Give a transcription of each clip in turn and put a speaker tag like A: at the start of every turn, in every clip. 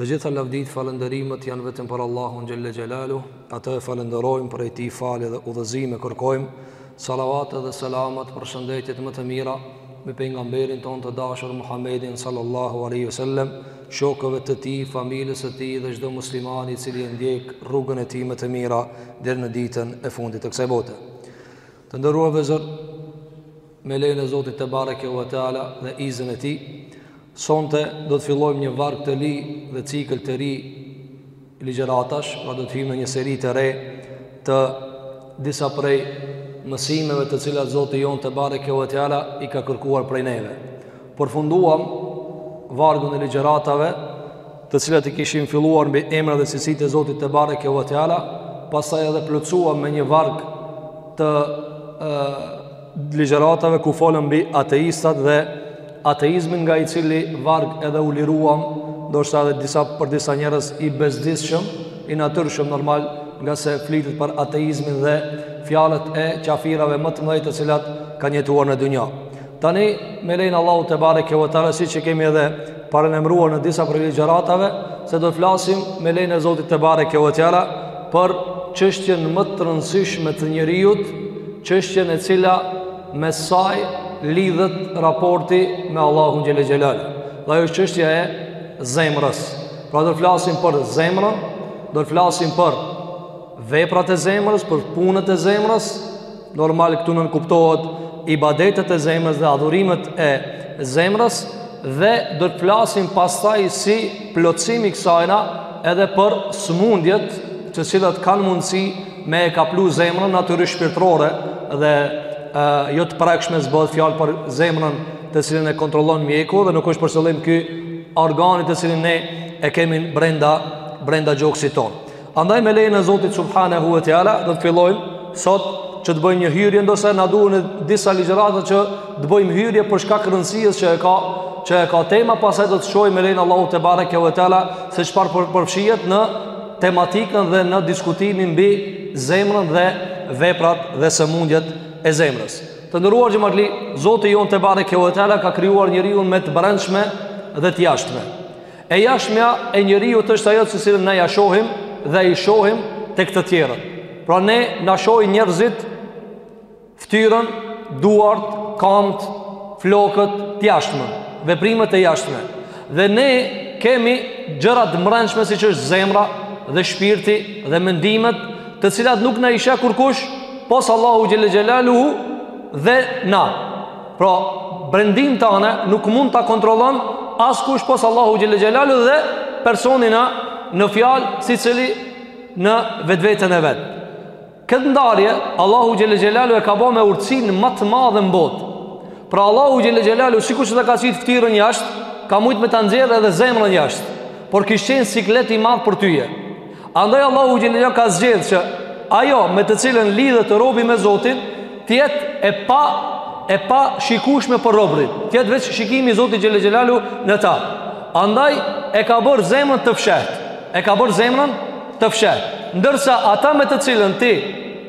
A: Të gjitha lavditë falënderimet janë vetëm për Allahun xhelle xhelaluhu, atë e falënderojmë prej tij falje dhe udhëzime kërkojmë, salavatet dhe selamat përshëndetjet më të mira, mbi pejgamberin tonë të dashur Muhammedin sallallahu alejhi ve sellem, shokëve të tij, familjes së tij dhe çdo muslimani i cili e ndjek rrugën e tij më të mirë deri në ditën e fundit të kësaj bote. Të nderuar vëllezër, Me lejen e Zotit tebareke ve teala dhe iznin e tij, sonte do të fillojmë një varg të ri dhe cikël të ri ligjëratash, pra do të hyjmë në një seri të re të disa prej mësimeve të cilat Zoti jonë tebareke ve teala i ka kërkuar prej neve. Përfunduam vargun e ligjëratave të cilat i kishim filluar mbi emrat dhe cilësitë e Zotit tebareke ve teala, pastaj edhe plotësuam me një varg të e, ligjëratave ku folëm mbi ateistat dhe ateizmin nga i cili varg edhe u liruam, ndoshta edhe disa, për disa njerëz i bezdisshëm, i natyrshëm normal, nga se flitet për ateizmin dhe fjalët e qafirave më të mëdhenj të cilat kanë jetuar në dunja. Tani, me lejen e Allahut tebareke ve teala, siç e kemi edhe paralajmëruar në disa prej ligjëratave se do të flasim me lejen e Zotit tebareke ve teala për çështjen më të rëndësishme të njeriut, çështjen e cila me saj lidhet raporti me Allahun xhelle xhelaluhu. Dhe ajo është çështja e zemrës. Pra do të flasim për zemrën, do të flasim për veprat e zemrës, për punët e zemrës, Normal këtu nënkuptohet ibadetet e zemrës dhe adhurimet e zemrës dhe do të flasim pastaj si plotësim i kësajna edhe për sëmundjet të cilat kanë mundësi me e kaplu zemrën natyrisht shpirtërore dhe e, jo të prekshme s'bëhet fjalë për zemrën të cilin e kontrollon mjeku dhe nuk është për qëllim ky organi të cilin ne e kemi brendapërbrenda gjoksit tonë. Andaj me lejen e Zotit subhanehu ve teala do të fillojmë sot që të bëjmë një hyrje ndoshta na duhen disa ligjërata që të bëjmë hyrje për shkak rëndësisë që e ka që e ka tema pastaj do të shohim me lejen e Allahut tebareke ve teala se çfarë për, përfshihet në tematikën dhe në diskutimin mbi zemrën dhe veprat dhe sëmundjet e zemrës të nderuar xhematli Zoti jonë tebareke ve teala ka krijuar njeriun me të brendshme dhe të jashtme E jashtmja e njeriut është ajo të cilën na e shohim dhe i shohim tek të tjerët. Pra ne na shohin njerëzit fytyrën, duart, kamt, flokët, të jashtmen, veprimet e jashtme. Dhe ne kemi gjëra të mbrendshme siç është zemra dhe shpirti dhe mendimet, të cilat nuk na i sheh kurkush, pos Allahu xhelle xhelaluhu dhe na. Pra, brendinë tonë nuk mund ta kontrollon askush pos Allahu xhel-le xhelaluhu dhe personi në fjalë secili në vetveten e vet. Këtë ndarje, Allahu xhel-le xhelaluhu e ka ba me urtësinë ma të madhe në botë. Pra Allahu xhel-le xhelaluhu, sikur që ta ka qitë fytyrën jashtë, ka mujtë me ta nxjerrë edhe zemrën jashtë. Por kish qenë siklet i madh për tyje. Andaj Allahu xhel-le ka zgjedhë që ajo me të cilën lidhet robi me Zotin, të jetë e pa, e pashikueshme për robërit, të jetë veç shikimi i Zotit xhel-le xhelaluhu në ta. Andaj e ka bërë zemrën të fshehtë, e ka bërë zemrën të fshehtë. Ndërsa ata me të cilën ti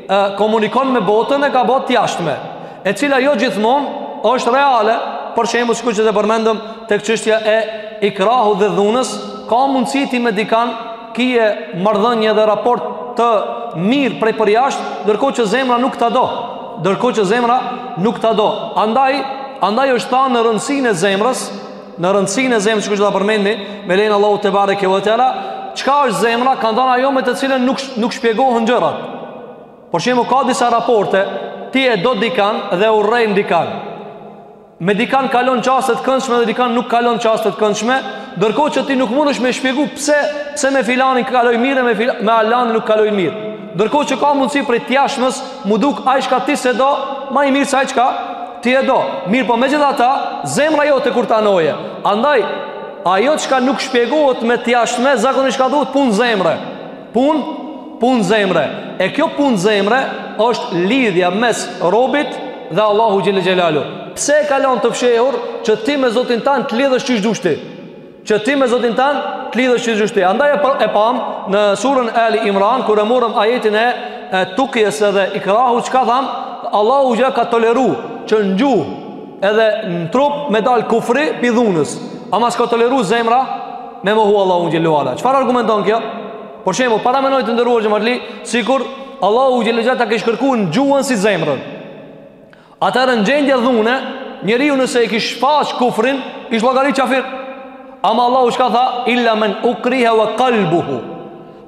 A: e, komunikon me botën e ka ba të jashtme e cila jo gjithmon është reale për shembull sikur që e përmendëm tek çështja e ikrahut dhe dhunës ka mundësi ti me dikan ki marrëdhënie edhe raport të mirë prej përjashtë ndërkohë që zemra nuk ta do ndërkohë që zemra nuk ta do andaj, andaj është thanë në rëndësinë e zemrës Në rëndësinë e zemrës që do ta përmendim, me lejen e Allahut tebareke ve teala, çka është zemra, kanë thanë ajo me të cilën nuk nuk shpjegohen gjërat. Për shembull ka disa raporte, ti e do dikan dhe urren dikan. Me dikan kalon çaste të këndshme dhe dikan nuk kalon çaste të këndshme, ndërkohë që ti nuk mundesh me shpjegu pse pse me filanin kaloj mirë me fil, me allanin nuk kaloj mirë. Ndërkohë që ka mundësi prej të jashtmes, m'u duk ai çka ti s'e do, ma i mirë se ai çka Ti e do, mirëpo megjithatë, zemra jote ku të anojë. Andaj, ajo çka nuk shpjegohet me të jashtme, zakonisht thuhet punë zemre. Punë, punë zemre. E kjo punë zemre është lidhja mes robit dhe Allahut xhel-le xhelaluhu. Pse e ka lanë të fshehur që ti me Zotin tand të lidhesh qysh dush ti? që ti me Zotin tand të lidhesh qysh dush ti. Andaj e, e pam në surën Ali Imran kur e morëm ajetin e, e tukjes dhe ikrahut çka thamë, Allahu ja ka toleru që në gjuhë edhe në trup me dal kufri prej dhunës. Ama s'ka toleru zemra me mohu Allahu xhelalu ala. Çfarë argumenton kjo? Për shembull, paramendoni të nderuar xhematli, sikur Allahu xhelalu ala ta kish kërkuar në gjuhën si zemrën. Atëherë në gjendje dhune, njeriu nëse e kish shfaq kufrin, ish llogarit qafir. Ama Allahu çka tha? Illa men ukriha wa qalbuhu.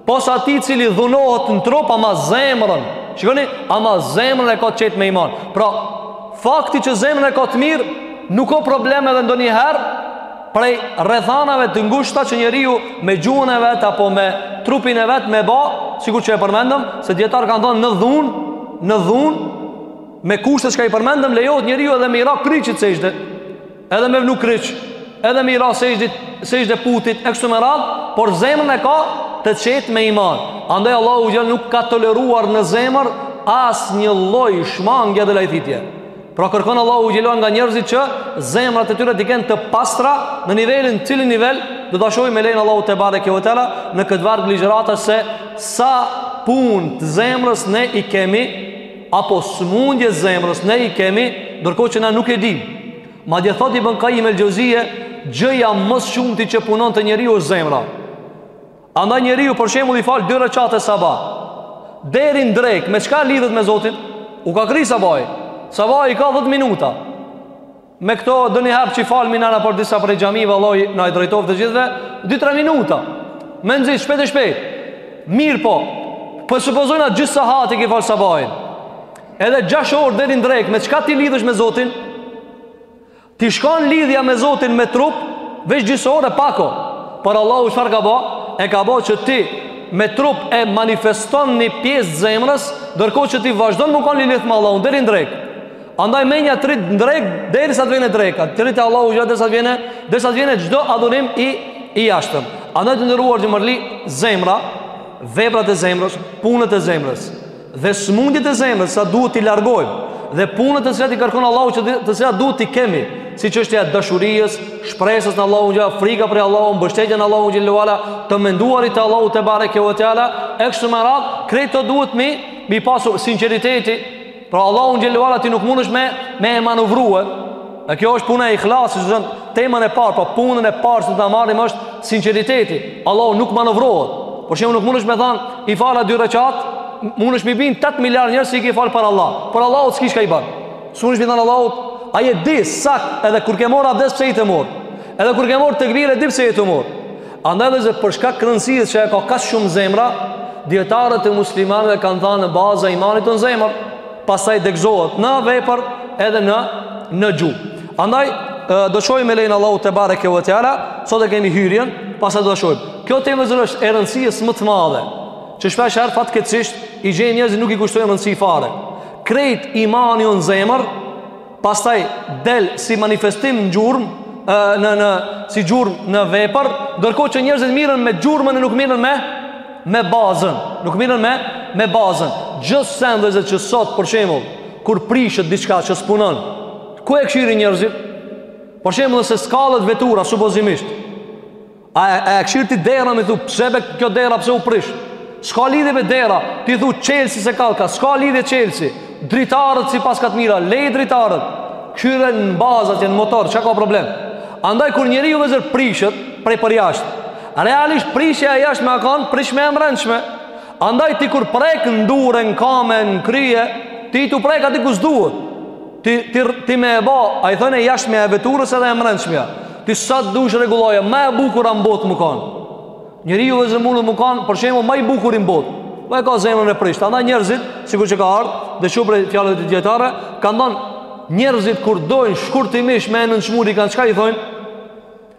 A: Pos atij i cili dhunohet në trup ama zemrën. Shikoni, ama zemrën e ka të qetë me iman. Pra, fakti që zemrën e ka të mirë nuk ka problem edhe ndonjëherë prej rrethanave të ngushta që njeriu me gjuhën e vet apo me trupin e vet me ba, sikur që e përmendëm, se dijetarët kanë thënë në dhunë, në dhunë Me kushtet çka i përmendëm lejohet njeriu edhe me i ra kryqit sexhde Edhe me vnu kryq Edhe me i ra sexhde putit E kështu me radhë Por zemrën e ka të qetë me iman Andaj Allahu xhel-le nuk ka toleruar në zemër Asnjë lloj shmangie dhe lajthitje Pra kërkon Allahu xhel-le ve ala nga njerëzit që Zemrat e tyre t'i kenë të pastra Në nivelin cilin nivel Do ta shohim me lejen e Allahut tebareke ve teala Në këtë varg ligjëratash se Sa punë të zemrës ne i kemi apo sëmundje zemrës ne i kemi ndërkohë që na nuk e dimë. Madje thotë Ibn Kajjim el-Xhevzije, gjëja më së shumti që punon te njeriu është zemra. Andaj njeriu për shembull i fal dy rekate sabah. Deri në drek, me çka lidhet me Zotin? U ka kry sabahi. Sabahi i ka 10 minuta. Me këto ndonjëherë që i falim na por disa prej xhami vallahi na i drejtoj të gjithve 2-3 minuta Me nxit shpejt e shpejt Mirëpo Po e supozojna gjysë sahati ki falë sabahin Edhe 6 orë deri në drekë Me çka ti lidhesh me Zotin Ti shkon lidhja me Zotin me trup Veç gjysë ore e pako Por Allahu çfarë ka bo E ka bo që ti me trup e manifeston një pjesë zemrës Ndërkohë që ti vazhdon me kanë lidht me Allahun deri në drekë Andaj menja të rri në drekë, derisa të vjen dreka, të rri te Allahu xhel-le, derisa t'vjen, derisa t'vjen çdo adhurim i, i jashtëm. Andaj të nderuar temeli zemra, veprat e zemrës, punët e zemrës, dhe smundjet e zemrës, sa duhet t'i largojmë, dhe punët të cilat i kërkon Allahu që të cilat duhet t'i kemi, siç është e dashurisë, shpresës në Allahun xhel-le, frika prej Allahut, mbështetja në Allahun xhel-le ve ala, të menduarit te Allahu tebareke ve teala, e kështu me radhë, krejt to duhet mi, mi pasur sinqeriteti, Pra Allahun xhel-le ve ala ti nuk mundesh me, me e manovru E kjo është puna e ihlasit vllezër temën e parë Pra punën e parë që ta marrim është sinqeriteti Allahu nuk manovrohet Për shembull nuk mundesh me thanë I fala dy rekate Mundesh mi bind 8 miliardë njerëz se i ke falë për Allah Por Allahut s'ki çka i ban S'mundesh mi thanë Allahut Ai e di, sak, edhe kur ke morr abdes pse je tu morr Edhe kur ke morr tekbir, e di pse je tu morr Andaj vllezër për shkak rëndësisë që e ka kaq shumë zemra, dijetarët e muslimanëve kanë thanë baza e imanit o në zemër, pastaj degëzohet në vepër edhe në, në gjuhë. Andaj, do shohim me lejen e Allahut tebareke ve teala, sot e kemi hyrjen, pastaj do shohim. Kjo temë vllezër është e rëndësisë më të madhe, që shpesh herë fatkeqësisht, i gjen njerëzit nuk i kushtojnë rëndësi fare. Krejt imani o në zemër, pastaj del si manifestim në gjurmë, në, në, si gjurmë në vepër, ndërkohë që njerëzit mirren me gjurmën e nuk mirren me, me bazën, nuk mirren me, me bazën. Një sen vllezër që sot, për shemull, kur prishet diçka që s'punon, ku e kshyrin njerëzit? Për shemull, nëse s'kallet vetura, supozimisht, A e, e kshyr ti dera me thu, pse be kjo dera, pse u prish? S'ka lidhje be dera, ti thu çelsi s'e kallka, s'ka lidhje çelsi. Dritaret s'i paska të mira, lej dritaret, kshyre në bazat e në motor, çka ka problem? Andaj, kur njeri ju vezër prishët, prej për jashtë, realisht prishja e jashtme a kon prishje e mrenshme. Andaj, ti kur prek në dure, në kame, në krye, ti tu prek aty ku s'duhet. Ti, ti, ti me e ba, a i thojnë e jashmja e veturës edhe e mrenshmja. Ti sa të dush rregulloja, ma e bukura në botë mu kanë. Njeriu vllezër mundet mu kanë, për shembull, ma i bukuri në botë. Po e ka zemrën e prishtë. Andaj njerëzit, sikur që ka ardhë, dhe që prej fjalëve të dijetarëve, kanë thanë njerëzit kur dojnë shkurtimisht me e nënçmu dikan, çka i thojnë?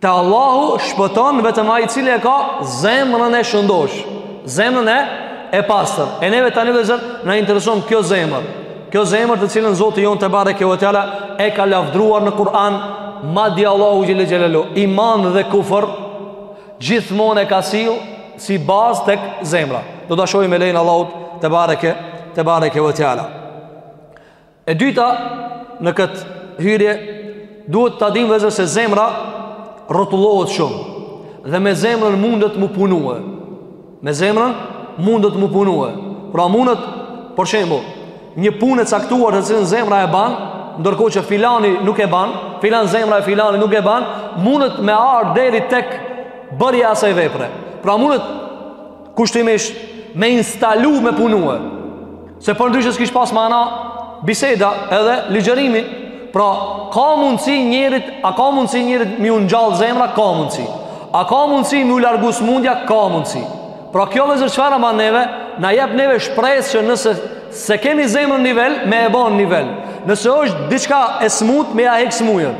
A: Te Allahu shpëton vetëm ai i cili e ka zemrën e shëndosh, zemrën e e pastër. E neve tani vllezër na intereson kjo zemër. Kjo zemër të cilën Zoti jonë tebareke ve teala e ka lavdruar në Kur'an, madje Allahu xhelle xhelalu, iman dhe kufër gjithmonë e ka sjell si bazë tek zemra. Do ta shohim me lejen Allahut tebareke tebareke ve teala. E dyta në këtë hyrje duhet ta dimë vllezër se zemra rrotullohet shumë dhe me zemrën mundet m'u punue. Me zemrën mundet m'u punue. Pra mundet, për shembull, një punë e caktuar të cilën zemra e ban, ndërkohë që filani nuk e ban, filan zemra e filanit nuk e ban, mundet me ardh deri tek bërja e asaj vepre. Pra mundet kushtimisht me instalu me punue. Se përndryshe s'kish pas mana biseda edhe ligjërimi. Pra, ka mundësi njerit, a ka mundësi njerit m'iu ngjallë zemra, ka mundësi. A ka mundësi m'iu largu smundja, ka mundësi. Pra, kjo vllezër çfarë na ban neve, na jep neve shpresë që nëse s'e kemi zemrën n'nivel, me e ba në nivel. Nëse është diçka e smut, me ja hek smujen.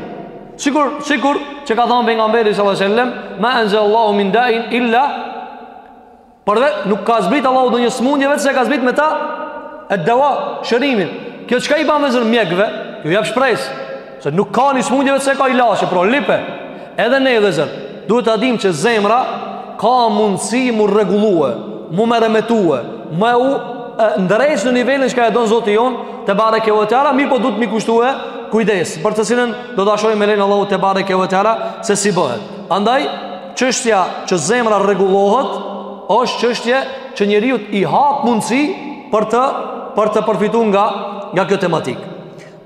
A: Sikur, sikur, që ka thonë Pejgamberi sallallahu alaihi wasallam, ma anzal Allahu min da'in illa Por dhe nuk ka zbrit Allahu ndonjë smundje veç se ka zbrit me ta e dewa shërimin. Kjo çka i ban vllezër mjekëve, ju jap shpresë se nuk ka një smundje veç se ka ilaç, pra lype. Edhe ne vllezër, duhet ta dimë që zemra ka mundësi mu rregullue, mu meremetue, me u ndreq në nivelin çka e don Zoti jonë, tebareke ve teala, mirëpo duhet m'i kushtue kujdes, për të cilën do ta shohim me lejen Allahu tebareke ve teala, se si bëhet. Andaj, Çështja që zemra rregullohet është çështje që njeriut i hap mundësi për të për të përfituar nga nga kjo tematik.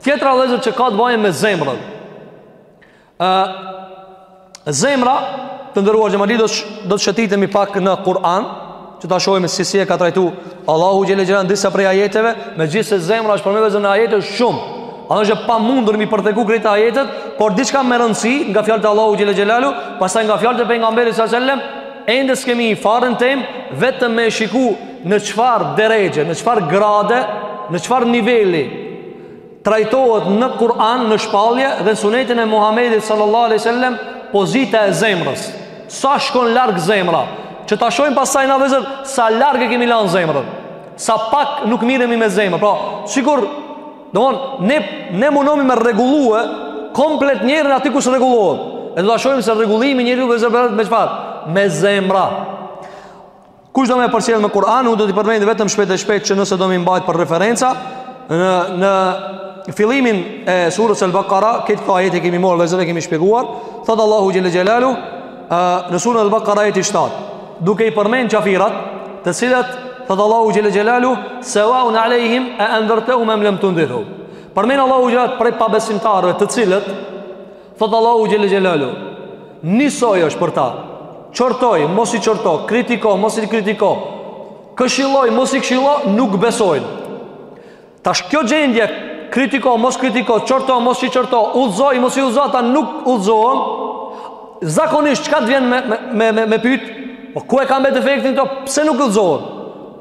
A: Tjetra vllezër që ka të bëjë me zemrën. Ë zemra të nderuar xhemat do të shëtitemi pak në Kur'an. Që ta shohim se si e ka trajtuar Allahu xhele xhela disa prej ajeteve, megjithëse zemra është përmend, vëllezër, në ajete shumë. Është e pamundur m'i përtheku krejt ajetet, por diçka me rëndësi nga fjalët e Allahu xhele xhelalu, pastaj nga fjalët e pejgamberit sa selam, ende s'kemi hi fare n'temë vetëm me shiku në çfarë derexhe, në çfarë grade, në çfarë niveli trajtohet në Kur'an në shpallje dhe në sunetin e Muhamedit sallallahu alaihi wasallam pozita e zemrës. Sa shkon larg zemra, që ta shohim pastaj na vëllezër sa larg e kemi lanë zemrën. Sa pak nuk miremi me zemrën. Pra, sikur domthon ne ne mundomi me rregullue komplet njerin aty ku s'rregullohet. E do ta shohim se rregullimi i njeriut vëllezër me çfarë? Me zemra. Kush do me përcjellë me Kur'an, unë do t'i përmendë vetëm shpejt e shpejt që nëse do m'i mbajt për referenca, në, në fillimin e surës El-Bakara, këtë këto ajete kemi morë, vëllezër e kemi shpjeguar, thotë Allahu xhele xhelalu, në surën El-Bakara ajeti 7, duke i përmendë qafirat, të cilët, thotë Allahu xhele xhelalu, sevaun alejhim e endhertehum em lem tundhirhum. Përmend Allahu xhelalu prej pabesimtarëve të cilët, Thot Allahu xhel xhelalu, nisoj është për ta. Qortoj, mos i qorto, kritiko, mos i kritiko. Këshilloj, mos i këshillo, nuk besojnë. Tash kjo gjendje kritiko, mos kritiko, qorto, mos i qorto, udhzoj, mos i udhzo, ata nuk udhzohen. Zakonisht çka të vjen me me me, me pyet? Po ku e kanë be defektin këto? Pse nuk udhzohen?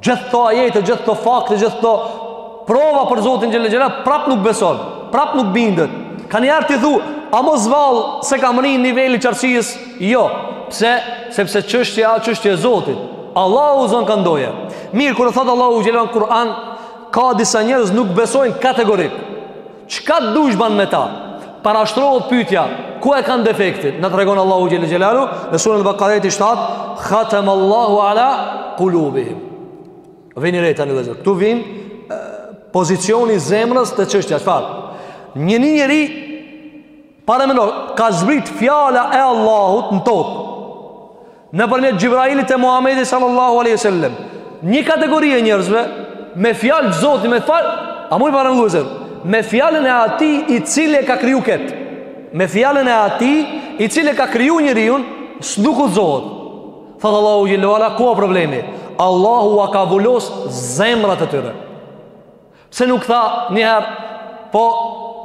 A: Gjithë këto ajete, gjithë këto fakte, gjithë këto prova për Zotin xhele xhela, prap nuk beson, prap nuk bindet. Kanjëherë ti thu, a mos vallë s'e kam mrri nivelin e qartësisë? Jo, pse? Sepse çështja a çështje e Zotit. Allahu udhzon kand dojë. Mirë, kur thotë Allahu xhele në Kur'an, ka disa njerëz nuk besojnë kategorik. Çka të dush ban me ta? Parashtrohet pyetja, ku e kanë defektin? Na tregon Allahu xhel xhelalu në surën Al-Baqarah ajeti 7, "Khatam Allahu ala qulubihim." Vini re tani vëllezër. Këtu vin pozicioni i zemrës te çështja, çfarë? Një njeri Paramendo, ka zbrit fjala e Allahut në tokë. Nëpërmjet Xhibrailit te Muhammedi sallallahu aleyhi sallem. Një kategori e njerëzve, me fjalë të Zotit, me fjalë, a muj paramendu vëllezër me fjalën e atij i cili e ka kriju këtë. Me fjalën e atij i cili e ka kriju njeriun, s'nuk udhzohet. Thotë Allahu xhele ue ala, ku a problemi?
B: Allahu ua ka vulos zemrat e tyre. Pse nuk tha një herë, po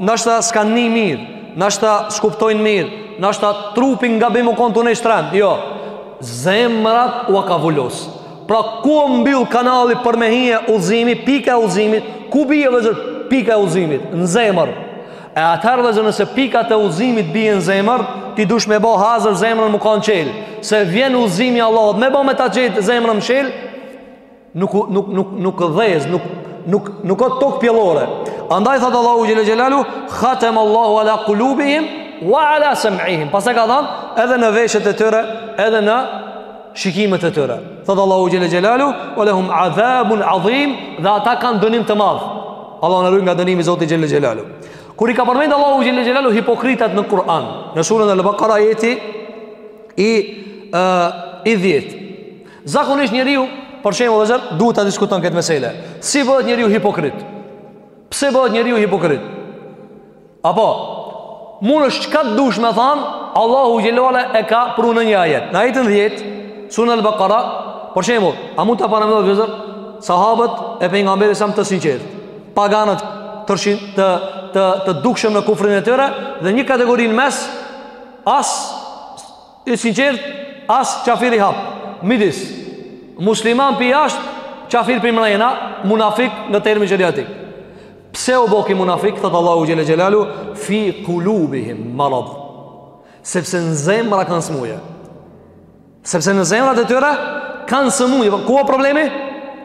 B: nashta s'kanë ni mirë, nashta s'kuptojnë mirë, nashta trupi gabim u kon tunë shtrend. Jo. Zemrat u ka vulos. Pra ku o mbyll kanali për me hi udhëzimi, pika e udhëzimit, ku bije vllezër pika e udhëzimit, në zemër. E atëherë vllezër nëse pikat e udhëzimit bijen në zemër, ti dush me bo hazër zemrën me kanë çelë. Se vjen udhëzimi Allahut, me bo me ta gjet zemrën mshelë, nuk nuk nuk nuk dhez nuk nuk nuk o tokë pjellore andaj thot Allahu xhele xhelaluhu khatama Allahu ala qulubihim wa ala sam'ihim pastaj ka thon edhe në veshët e tyre edhe në shikimet e tyre thot Allahu xhele xhelaluhu wa lahum azabun azim dhe ata kanë dënim të madh Allahu na ruaj nga dënimi i Zotit xhele xhelaluhu kur i ka përmend Allahu xhele xhelaluhu hipokritat në Kur'an në surën al-Baqara ajeti i i 10 Zakonisht njeriu, për shembull, vllezër, duhet ta diskutojmë këtë mesele. Si bëhet njeriu hipokrit? Pse bëhet njeriu hipokrit? Apo mundesh çka të dush me than, Allahu xhele xhelaluhu e ka pru në një ajet. Në ajetin 10, surën al-Baqara, për shembull, a mund ta paramendojë vllezër? Sahabët e pejgamberit sa më të sinqertë. Paganët ishin të të të dukshëm në kufrin e tyre dhe një kategori në mes as I sinqertë as qafir i hapt. Midis, musliman pi jashtë, qafir pi mrena, munafik në termin sheriatik. Pse u bo ky munafik, thotë Allahu xhele xhelaluhu, fi kulubihim marad. Sepse në zemra kanë smuje. Sepse në zemra të tyre kanë smuje. Ku o problemi?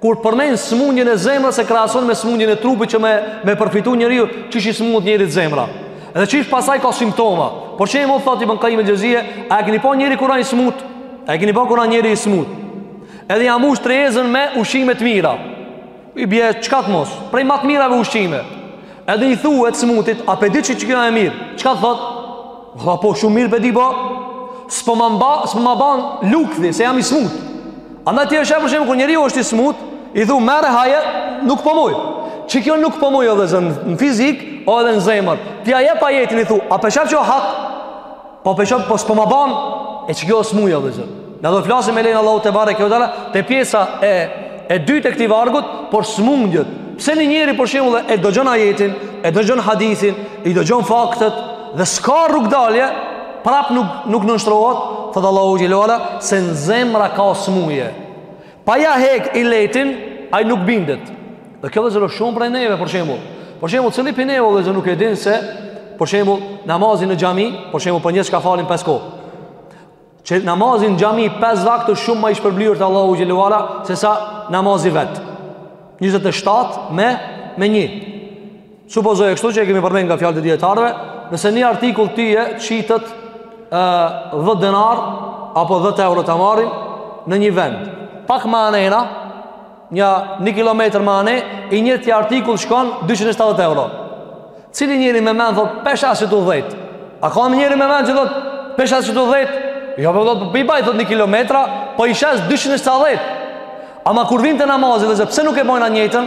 B: Kur përmend sëmundjen e zemrës e krahason me sëmundjen e trupit që me me përfitu njeriu, qysh i smuhet njerit zemra. Edhe qysh pastaj ka simptoma. Për shembull thotë Ibn Qayyim el-Jawziyya, a e keni pa njeri kur a i smut? A e keni pa kur a njeri i smut? Edhe ja mush tryezën me ushqime të mira. I bie çka të mos, prej më të mirave ushqime. Edhe i thu të smutit, a pe di që qikjo e mirë? Çka thot? Vlla po shumë mirë pe di po, s'po ma, mba, s'po ma ban lukthi, se jam i smut. Andaj ti e sheh për shembull, kur njeriu është i smut, i thu merre haje, nuk po muj. Qikjo nuk po muj o vllezër në fizik, o edhe në zemër. Ti ja jep ajetin i thu, a pe sheh që o hak? Po pe shoh, po s'po ma ban E qikjo është smuja vllezër Ne do flasim me lejen e Allahut tebareke ue teala Te pjesa e, e dytë e këtij vargut Por sëmundjet Pse një njeri për shembull e dëgjon ajetin E dëgjon hadithin I dëgjon faktet Dhe s'ka rrugëdalje Prap nuk, nuk nënshtrohet Thotë Allahu xhele xhelaluhu Se në zemra ka smuje Pa ja hek illetin, ai nuk bindet. Dhe kjo vllezër shumë prej neve, për shembull. Për shembull, cili prej neve vllezër nuk e din se për shembull namazi në xhami, për shembull për njerëz që falin pesë kohë. Që namazi në xhami pesë vakt është shumë ma i shpërblyer te Allahu xhele ve ala se sa namazi vet. 27 me me 1. Supozoje kështu që e kemi përmend nga fjalët e dijetarëve, nëse një artikull ty të shitet ë 10 denar apo 10 euro ta marrin në një vend. Pak ma anena, një 1 kilometër ma anë, i njëjti artikull shkon 270 euro. Cili njeri me mend thot p'e shes këtu dhjet. A ka njeri me mend që thot p'e shes këtu dhjet? Jo, po i baj thot 1 kilometër, po e shes 270. Ama kur vim te namazi vllezër pse nuk e bojna njëjtën?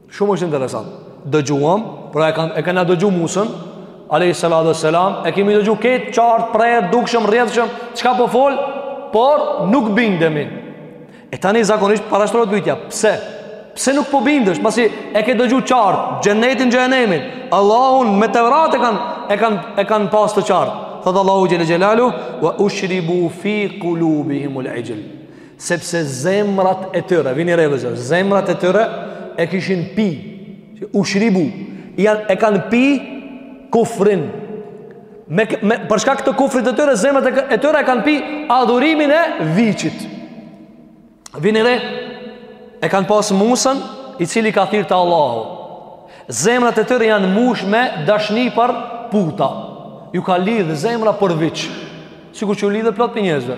B: Shumë është interesant. Dëgjuam, pra e kanë e kanë dëgju Musën, alayhi salatu wassalam, e kemi dëgju këtë qartë prerë dukshëm rrjedhshëm, çka po fol, por nuk bindemi. E tani zakonisht parashtrohet pyetja, pse? Pse nuk po bindesh? Pasi e ke dëgju qartë, xhenetin xhehenemin, Allahun me Tevrat e kanë e kanë e kanë pas të qartë. Thot Allahu xhele xhelaluhu wa ushribu fi qulubihim al-ijl. sepse zemrat e tyre, vini re vllezër, zemrat e tyre e kishin pi, ushribu, janë, e kanë pi kufrin. Me, me, për shkak të kufrit e tyre, zemrat e, e tyre e kanë pi adhurimin e viçit. Vini re, e kanë pas Musën, i cili ka thirë te Allahu. Zemrat e tyre janë mush me dashni për puta. Ju ka lidhë zemra për viç. Sikur që ju lidhë plot prej njerëzve.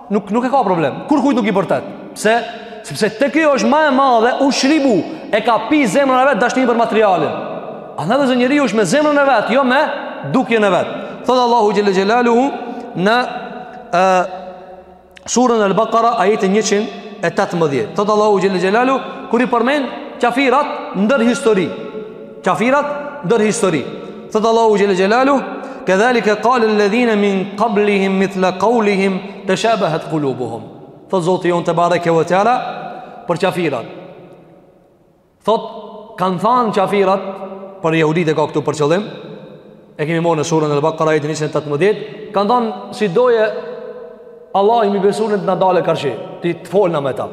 B: Nuk nuk e ka problem. Kurkujt nuk i bërtet. Pse? Sepse te kjo është ma e madhe ushribu e ka pi zemrën e vet dashnin për materialin. Andaj vllezër njeriu është me zemrën e vet, jo me dukjen e vet. Thot Allahu xhele xhelaluhu në e, surën Al-Baqara ajetin 118. Thot Allahu xhele xhelaluhu kur i përmend qafirat ndër histori. Qafirat ndër histori. Thot Allahu xhele xhelaluhu, "Kedhalika qala alladhina min qablihim mithla qawlihim tashabahat qulubuhum." Thot Zoti jon tebareke ve teala për qafirat. Thot kanë thënë qafirat për jehuditë e ka këtu për qëllim. E kemi marrë në surën Al-Baqara ajetin 118, kanë thënë si dojë Allahi me i besu le të na dalë karshi Ti të folna me ta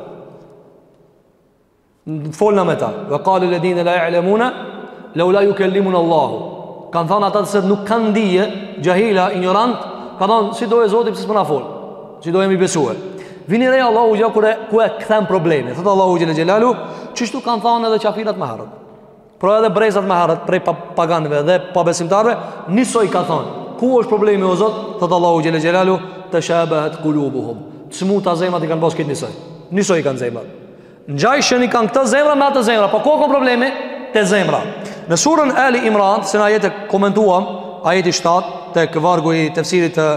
B: folna me ta wa qala alladhina la ya'lamuna law la yukallimuna allah kan thon ata të cilët nuk kan dije xhahila ignorant kan thon si dojë zoti pse s'na fol si dojë me i besu vini re allahu ku e ku e kthen problemin thot allahu xhele xhelaluhu qishtu kan thon edhe qafirat ma herët Pra edhe brezat ma herët prej paganëve dhe pabesimtarëve, nisoj kanë thanë, ku është problemi o Zot? Thot Allahu xhel xelalu, tashabahat qulubuhum. Smuta zemrat i kanë pas këta nisoj. Nisoj i kanë zemrat. Ngjajshëm i kanë këto zemra me ato zemra, po ku kan problemi? Te zemra. Në surën Ali Imran, se n'ajete komentuam ajeti 7 tek vargu i tefsirit të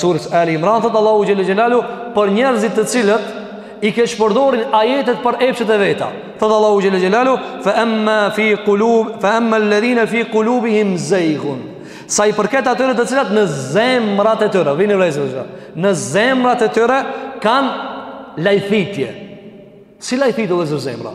B: surës Ali Imran, thot Allahu xhel xelalu për njerëzit të cilët i keqpërdorin ajetet për epshet e veta. Thotë Allahu xhel-le xhelaluhu, fe emma fi kulub, fe emma lëdhine fi kulubihim zejgun. Sa i përket atyre të cilat në zemrat e tyre, vini re vllezër, në zemrat e tyre kanë lajthitje. Si lajthit, vllezër, zemra?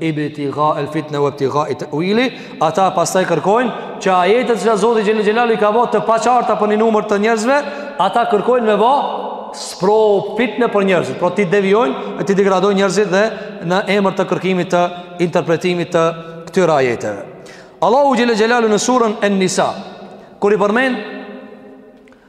B: ibtigha el fitne ue ibtigha e te'uilihi, ata pastaj kërkojnë që ajetet që Zoti xhel-le xhelaluhu i ka bo të paqarta për një numër të njerëzve, ata kërkojnë me bo sprovë, fitne për njerëzit, pra t'i devijojnë e t'i degradojnë njerëzit dhe në emër të kërkimit të interpretimit të këtyre ajeteve. Allahu xhel-le xhelaluhu në surën en-Nisa, kur i përmend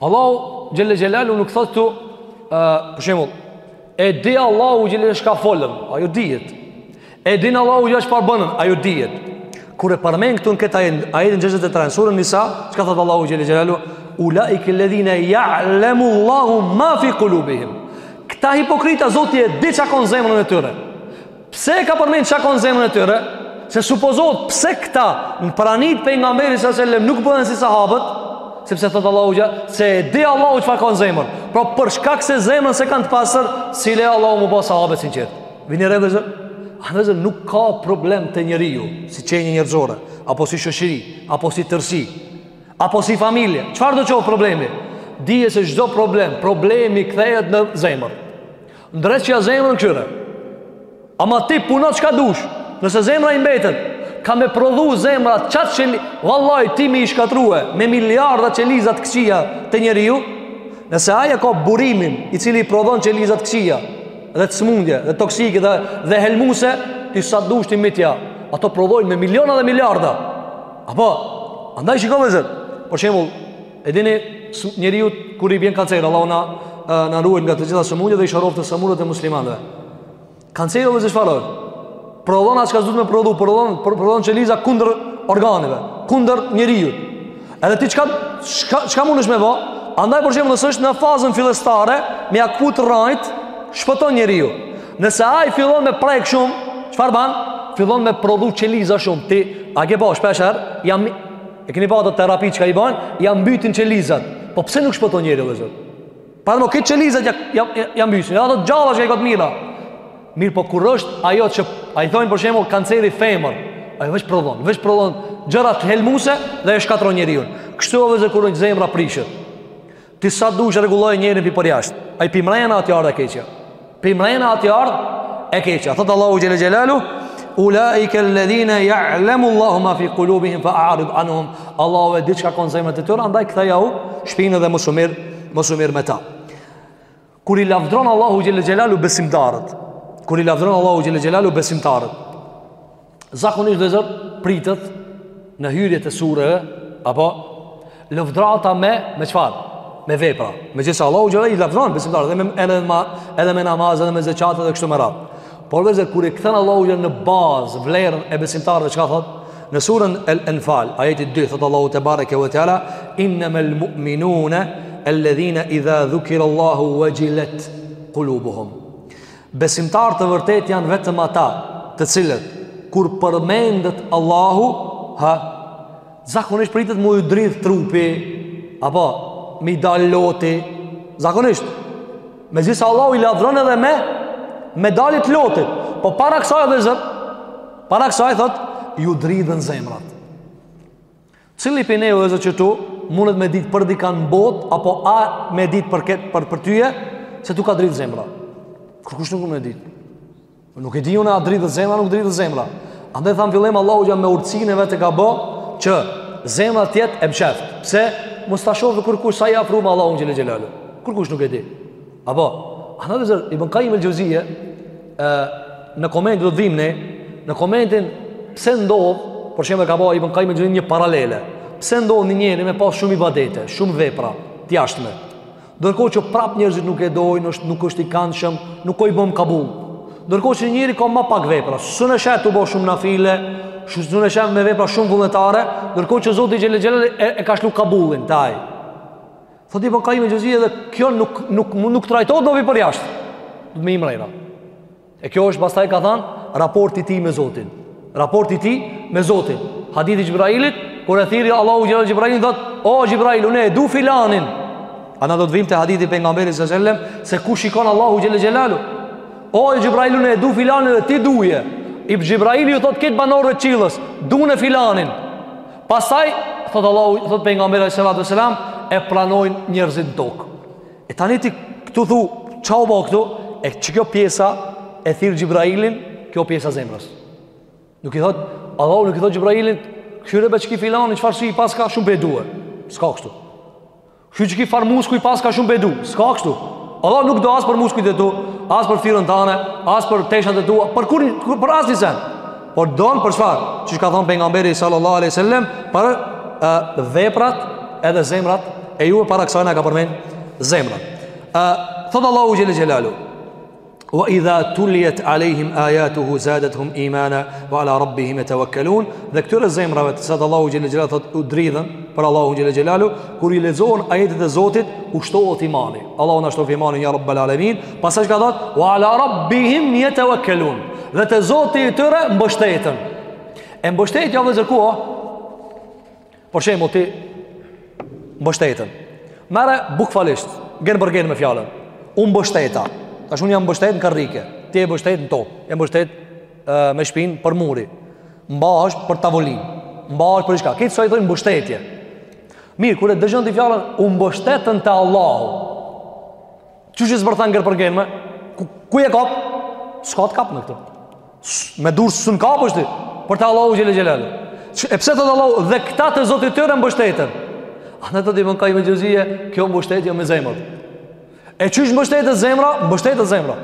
B: Allahu xhelle xhelalu nuk thotë ktu për shembull e di Allahu xhelle çka folin, ajo dihet. E din Allahu xhelle çfarë bëjnë, ajo dihet. Kur e përmend këtu në këtë ajet, ajetin 63 në surën Nisa, çka thotë Allahu xhelle xhelalu, ulaik alladhina ya'lamu Allahu ma fi qulubihim. Këta hipokrita Zoti e di çka kanë n'zemrën e tyre. Pse e ka përmend çka kanë n'zemrën e tyre? Se supozohet pse këta në prani t'Pejgamberit alejhi selam nuk bëhen si sahabët, sepse thotë Allahu xhel-le, se e di Allahu çfarë kanë n'zemër. Pra për shkak se zemrën s'e kanë të pastër, s'i le Allahu m'u ba sahabë t'sinqertë. Vini re vllezër. Vllezër nuk ka problem te njeriu, si qenie njerëzore, apo si shoqëri, apo si tërsi, apo si familje. Çfarëdo qoftë problemi? Dije se çdo problem, problemi kthehet në zemër. Ndreqja ti zemrën këtyre. Ama ti puno çka dush. Nëse zemra i mbetet, ka me prodhu zemra qat që vallai ti me i shkatrru me miliarda qeliza të këqija te njeriu. Nëse ai e ka burimin i cili i prodhon qeliza të këqija dhe të smundje dhe toksike dhe dhe helmuse, ti sa dush ti mytja. Ato prodhojnë me miliona dhe miliarda. Apo, andaj shikoni vllezër. Për shembull, E dini, njeriut kur i bjen kanceri, Allahu na ruajt nga të gjitha sëmundjet dhe i shëroftë të sëmurët e muslimanëve. Kanceri vllezër çfarë? Prodhon atë çka s'duhet me prodhu, prodhon prodhon qeliza kundër organeve, kundër njeriut. Edhe ti çka çka çka mundesh me bo? Andaj për shembull, nëse është në fazën fillestare, me ia kput rrajtë, shpëton njeriu. Nëse ai fillon me prek shumë, çfarë bën? Fillon me prodhu qeliza shumë. Ti a ke pa shpeshherë? Jam E keni pa ato terapi çka i ban, ja mbytin qelizat. Po pse nuk shpëton njeri, o vëllezër? Pa dhe mo, këtë qelizat ja, ja, ja, ja mbytin. Ja ato gjana çka i ka të mira. Mirëpo kur është ajo që, a i thojnë për shembull, kanceri femër. Ajo veç prodhon, veç prodhon gjërat helmuse dhe e shkatrron njeriun. Kështu o vëllezër kur është zemra prishët. Ti sa dush rregulloje njerin pi përjasht. Ai pi mrena a tu ardh e keqja. Pi mrena a tu ardh e keqja. Thot Allahu xhel xhelalu Ulaika alladhina ya'lamu Allahu ma fi qulubihim fa a'rid anhum. Allahu e di çka ka në zemrat e tyre, andaj kthejau shpinën dhe mos u mir, mos u mir me ta. Kur i lavdron Allahu xhel xhelalu besimtarët, kur i lavdron Allahu xhel xhelalu besimtarët, zakonisht vëllezër pritet në hyrjet e sureve apo lavdërata me me çfarë? Me vepra. Megjithëse Allahu xhel i lavdron besimtarët edhe me edhe me edhe me namaz edhe me zeqat edhe kështu me radhë. Por vëllezër, kur i kthen Allahu xhel në bazë, vlerën e besimtarëve, çka thot? Në surën El Enfal, ajetit 2, thot Allahu tebareke ve teala, innemel mu'minune el-ledhine idha dhukirallahu vexhilet kulubuhum. Besimtarë të vërtet janë vetëm ata, të cilët, kur përmendet Allahu, ha, zakonisht pritet mu ju dridhë trupi, apo, m'i dalë loti, zakonisht, Megjithëse Allahu i lavdron edhe me me daljet e lotit Po para kësaj vëllezër Para kësaj thot Ju dridhen zemrat Cili pi neve o vëllezër qëtu mundet me ditë për dikan në botë Apo a me ditë për, ket, për, për tyje Se tu ka dridhë zemra Kërkush nuk mun me ditë Nuk e di unë a dridhet zemra, nuk dridhet zemra. Andaj thamë në fillim Allahu xhel me urtësinë e vet e ka bo që zemra t'jetë e msheft. Pse? Mos ta shofë kërkush sa i afru me Allahu xhel xhelalu. Kërkush nuk e di. Apo? Andaj vëllezër, Ibn Qayyim el-Xhevzije, në komentin do të vim ne, në komentin pse ndodh, për shembull e ka bo Ibn Qayyim el-Xhevzi një paralele. Pse ndodh një njeri me pas shumë ibadete, shumë vepra të jashtme. Ndërkohë që prap njerëzit nuk e dojnë, është nuk është i këndshëm, nuk po i bën kabull. Ndërkohë që njëri ka më pak vepra, s'un e sheh tu bo shumë nafile, s'un e sheh me vepra shumë vullnetare, ndërkohë që Zoti xhel xhelalu, e ka shlu kabullin te ai. Thotë Ibn Qayyim el-Xhevzi edhe kjo nuk nuk nuk trajtohet dot pi përjashtë. Domethënë pi mrena. E kjo është pastaj ka thënë raporti i tij me Zotin. Raporti i tij me Zotin. Hadithi i Xhibrailit, kur e thirri Allahu xhelalu Xhibrailin thot, "O Xhibrail, unë e du filanin." Andaj do të vimë te hadithi i pejgamberit sallallahu alajhi wasallam se ku shikon Allahu xhel xhelalu. O Xhibrail, unë e du filanin dhe ti duje. E Xhibraili ju thot këtë banorë të qillës, "Dunie filanin." Pastaj thot Allahu, thot pejgamberi sallallahu alajhi wasallam, e pranojnë njerëzit në tokë. E tani ti këtu thu, ça u bo këtu? E që kjo pjesa e thirr Xhibrailin, kjo pjesa zemrës. Nuk i thot, Allahu nuk i thot Xhibrailit, këshyre be qiky filani, çfarë syri paska shumë, be duje. S'ka kështu. Këshyre qiky farë muskuj paska shumë, be duje. S'ka kështu. Allahu nuk do as për muskujt e tu, as për ftyrën tane, as për teshat e tu, për, kur, për asnjë sen. Por don për çfarë? Qysh ka thon pejgamberi sallallahu alaihi wasallam për e, veprat edhe zemrat e juve, para kësaj na ka përmend zemrat. E thot Allahu xhel xelalu Wa idha tuliyat alehim ayatuhu zadatuhum imana wa ala rabbihim yatawakkalun dhe këtyre zemrave të cilat Allahu xhel xelalu thot u dridhen për Allahu xhel xelalu kur i lexohen ajetet e Zotit u shtohet imani Allahu na shtoftë imanin ya rabbal alamin. Pastaj çka thot wa ala rabbihim yatawakkalun. Dhe te Zoti i tyre mbështeten. E mbështetja vllezër ku? Për shembull ti mbështeten. Merre bukvalisht, germë për germë me fjalën. U mbështeta. Tash un jam mbështet në karrike. Ti je mbështet në tokë. Je mbështet me shpinë për muri. Mbahesh për tavolinë. Mbahesh për diçka? Kësaj i thon mbështetje. Mirë, kur e dëgjon ti fjalën u mbështeten te Allahu. Qysh e zbërthen germë për germë? Ku, ku e kap? S'ka të kap në këtë. Me dur s'un kapesh ti për te Allahu xhelel xhelal. E pse thot Allahu dhe këta te Zoti i tyre mbështeten? Ana të dimon ka i me gjëzije, kjo mbështetje me zemër. E qysh mbështetet zemra? Mbështetet zemra.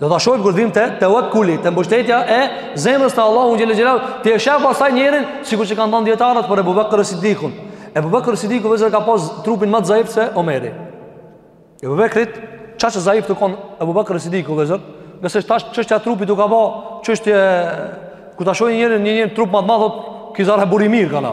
B: Do ta shohim kur vim te tawakkuli, te mbështetja e zemrës te Allahu xhelel xhelal, ti e shef pastaj njerin sikur që kanë thënë dietarët për Abu Bakr Sidikun. Abu Bakr Sidiku vllezër ka pas trupin më të zaiftë se Omeri. Abu Bakrit kaq të zaiftë kon Abu Bakr Sidiku vllezër. Nëse tash çështja e trupit u ka bë çështje kur ta shohim njerin një, një trup më të madh, thotë ky zar burr i mirë kanë.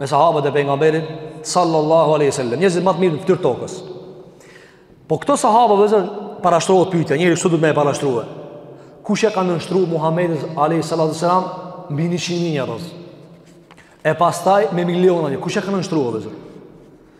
B: me sahabët e pejgamberit sallallahu alaihi wasallam, njerëzit më të mirë në fytyrë tokës. Po këto sahabë vllezër parashtrohet pyetja, njeri kështu duhet me e parashtru. Kush e ka nënshtruar Muhamedit alaihi salatu wasalam mbi 100 mijë njerëz? E pastaj me miliona, kush e ka nënshtruar vllezër?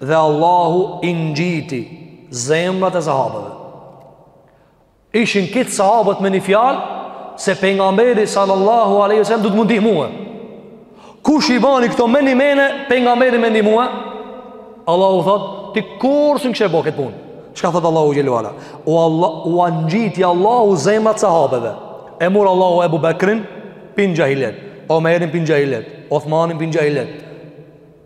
B: Dhe Allahu i ngjiti zemrat e sahabëve. Ishin këta sahabët me një fjalë se pejgamberi sallallahu alaihi wasallam do të mund ndihmue. Kush i bani këto me një mene pejgamberin me ndihmue? Allahu thot, ti kurrë s'un kishe bo këtë punë. Çka thot Allahu xhelalu ala? O Allah, ua ngjiti Allahu zemrat e sahabëve. E mor Allahu Ebu Bekrin pi n'xhahiliet, Omerin pi n'xhahiliet, Osmanin pi n'xhahiliet.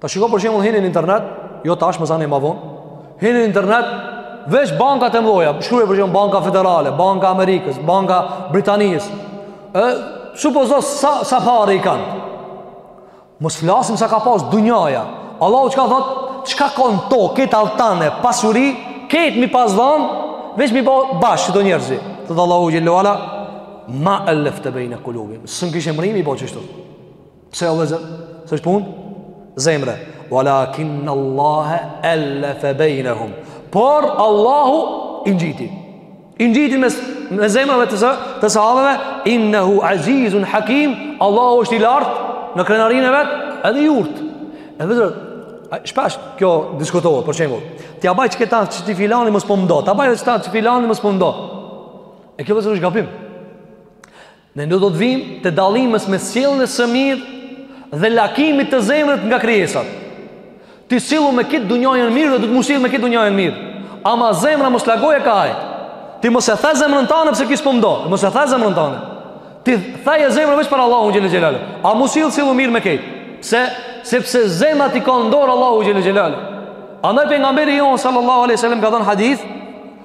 B: Ta shiko për shembull hini në internet, jo tash masanej ma vonë. Hini në internet veç bankat e mdhaja, shkruje për shembull Banka Federale, Banka e Amerikës, Banka Britanisë. Ë supozo sa sa pare i kanë. Mos flasim sa ka pas dunjaja. Allahu çka thot, çka ka në tokë, kejt altane, pasuri, kejt mi pas dhanë, veç mi ba bashkë këto njerëz. Thot Allahu xhele ue ala ma ellefte bejne kulubihim. Sën kishe mrri mi bo qështu. Pse o vllezër? Se është punë zemre. Walakin Allahe ellefe bejnehum. Por Allahu i ngjiti. I ngjiti me, me zemrave të, të sahabeve. Innehu azizun hakim. Allahu është i lartë në krenarinë e vet edhe i urtë. E vllezër, shpesh kjo diskutohet, për shembull. T'ia baj qeta që ti filani mos po mdo. T'ia baj qeta që filani mos po mdo. E kjo vllezër është gabim. Ne do do të vijmë te dallimi mes sjelljes së mirë dhe lakimit të zemrës nga krijesat. Ti sillu me kejt dunjën mirë dhe do të mu sill me kejt dunjën mirë. Ama zemra mos lakoje kah ai. Ti mos e thej zemrën tane pse ky s'po më do. Mos e thej zemrën tane. Ti thaje zemrën veç për Allahun xhelel xhelal. A mu sill, sillu mirë me kejt. Pse? Sepse zemrat i ka në dorë Allahu xhelel xhelal. Andaj pejgamberi jon sallallahu alaihi wasallam ka dhënë hadith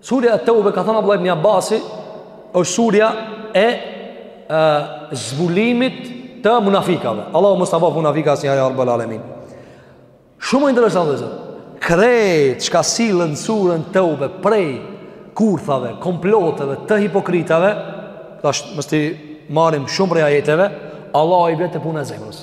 B: Surja e Teube, ka thënë Abdullah ibn Abbasi, është surja e, e zbulimit të munafikave. Allahu mos na baftë munafika asnjëherë ja Rabbul Alamin. Shumë interesant vllezër. Krejt, çka sillen n'suren Teube, prej kurthave, komploteve, të hipokritave, tash mos t'i marrim shumë prej ajeteve, Allahu i bjen te puna e zemrës.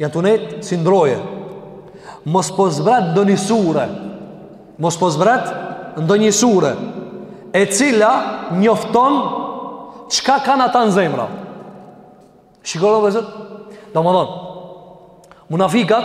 B: Janë tu nejt si n'droje. Mos po zbret ndonjë sure. Mos po zbret ndonjë sure. E cila njofton çka kanë ata në zemra. Shiko o vllezër. Domethanë Munafikat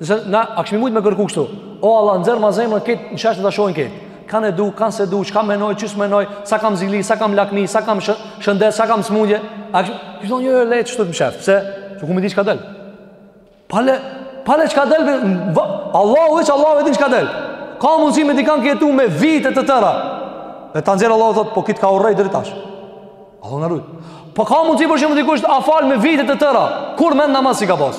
B: Nëse na a kemi mujt me kërku kështu. O Allah, nxjerrma zemrën kejt në shesh ta shohin kejt. Kan e du, kan s'e du, çka menoj, çka s'menoj, sa kam zili, sa kam lakmi, sa kam shë, shëndet, sa kam smundje. A kemi kishim thonë jo, le qështu të mshef. Pse? Jo ku me di çka dal. Pale, pale çka dal. Allahu veç Allahu e din çka dal. Ka mundsi me dikon ke jetu me vite të tëra. E ta nxjerr Allahu thot, po ky t'ka urrej deri tash. Allahu na rujt. Po ka mundsi për shembull dikush u fal me vite të tëra. Kur mend namaz s'ka pas?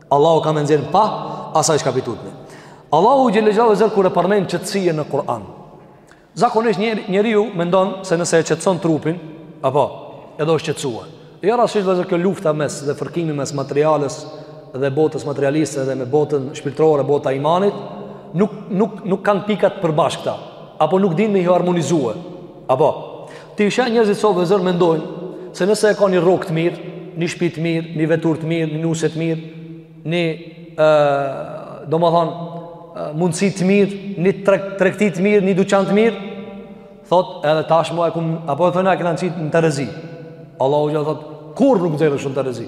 B: Allahu ka me nxjerr prej asaj çka pi tutni. Allahu xhelal xhelal vllezër kur e përmend qetësinë në Kur'an. Zakonisht njeriu mendon se nëse e qetëson trupin, apo edhe është qetësue. Jo rastisht vllezër kjo lufta mes dhe fërkimi mes materiales dhe botës materialiste dhe me botën shpirtërore, bota e imanit, nuk nuk nuk kanë pika t'përbashkëta, apo nuk dinë me i harmonizuar. Apo, ti i sheh njerëzit sot vllezër mendojnë, se nëse e ka një rrogë të mirë, një shpi të mirë, një veturë të mirë, një nuse të mirë, një, e, domethonë, mundësi të mirë, një treg, tregti të mirë, një duqan të mirë, thot edhe tash ma e kum apo e thojnë e kanë qitë në terezi. Allahu ça thot, kurrë nuk nxjerr shumë terezi.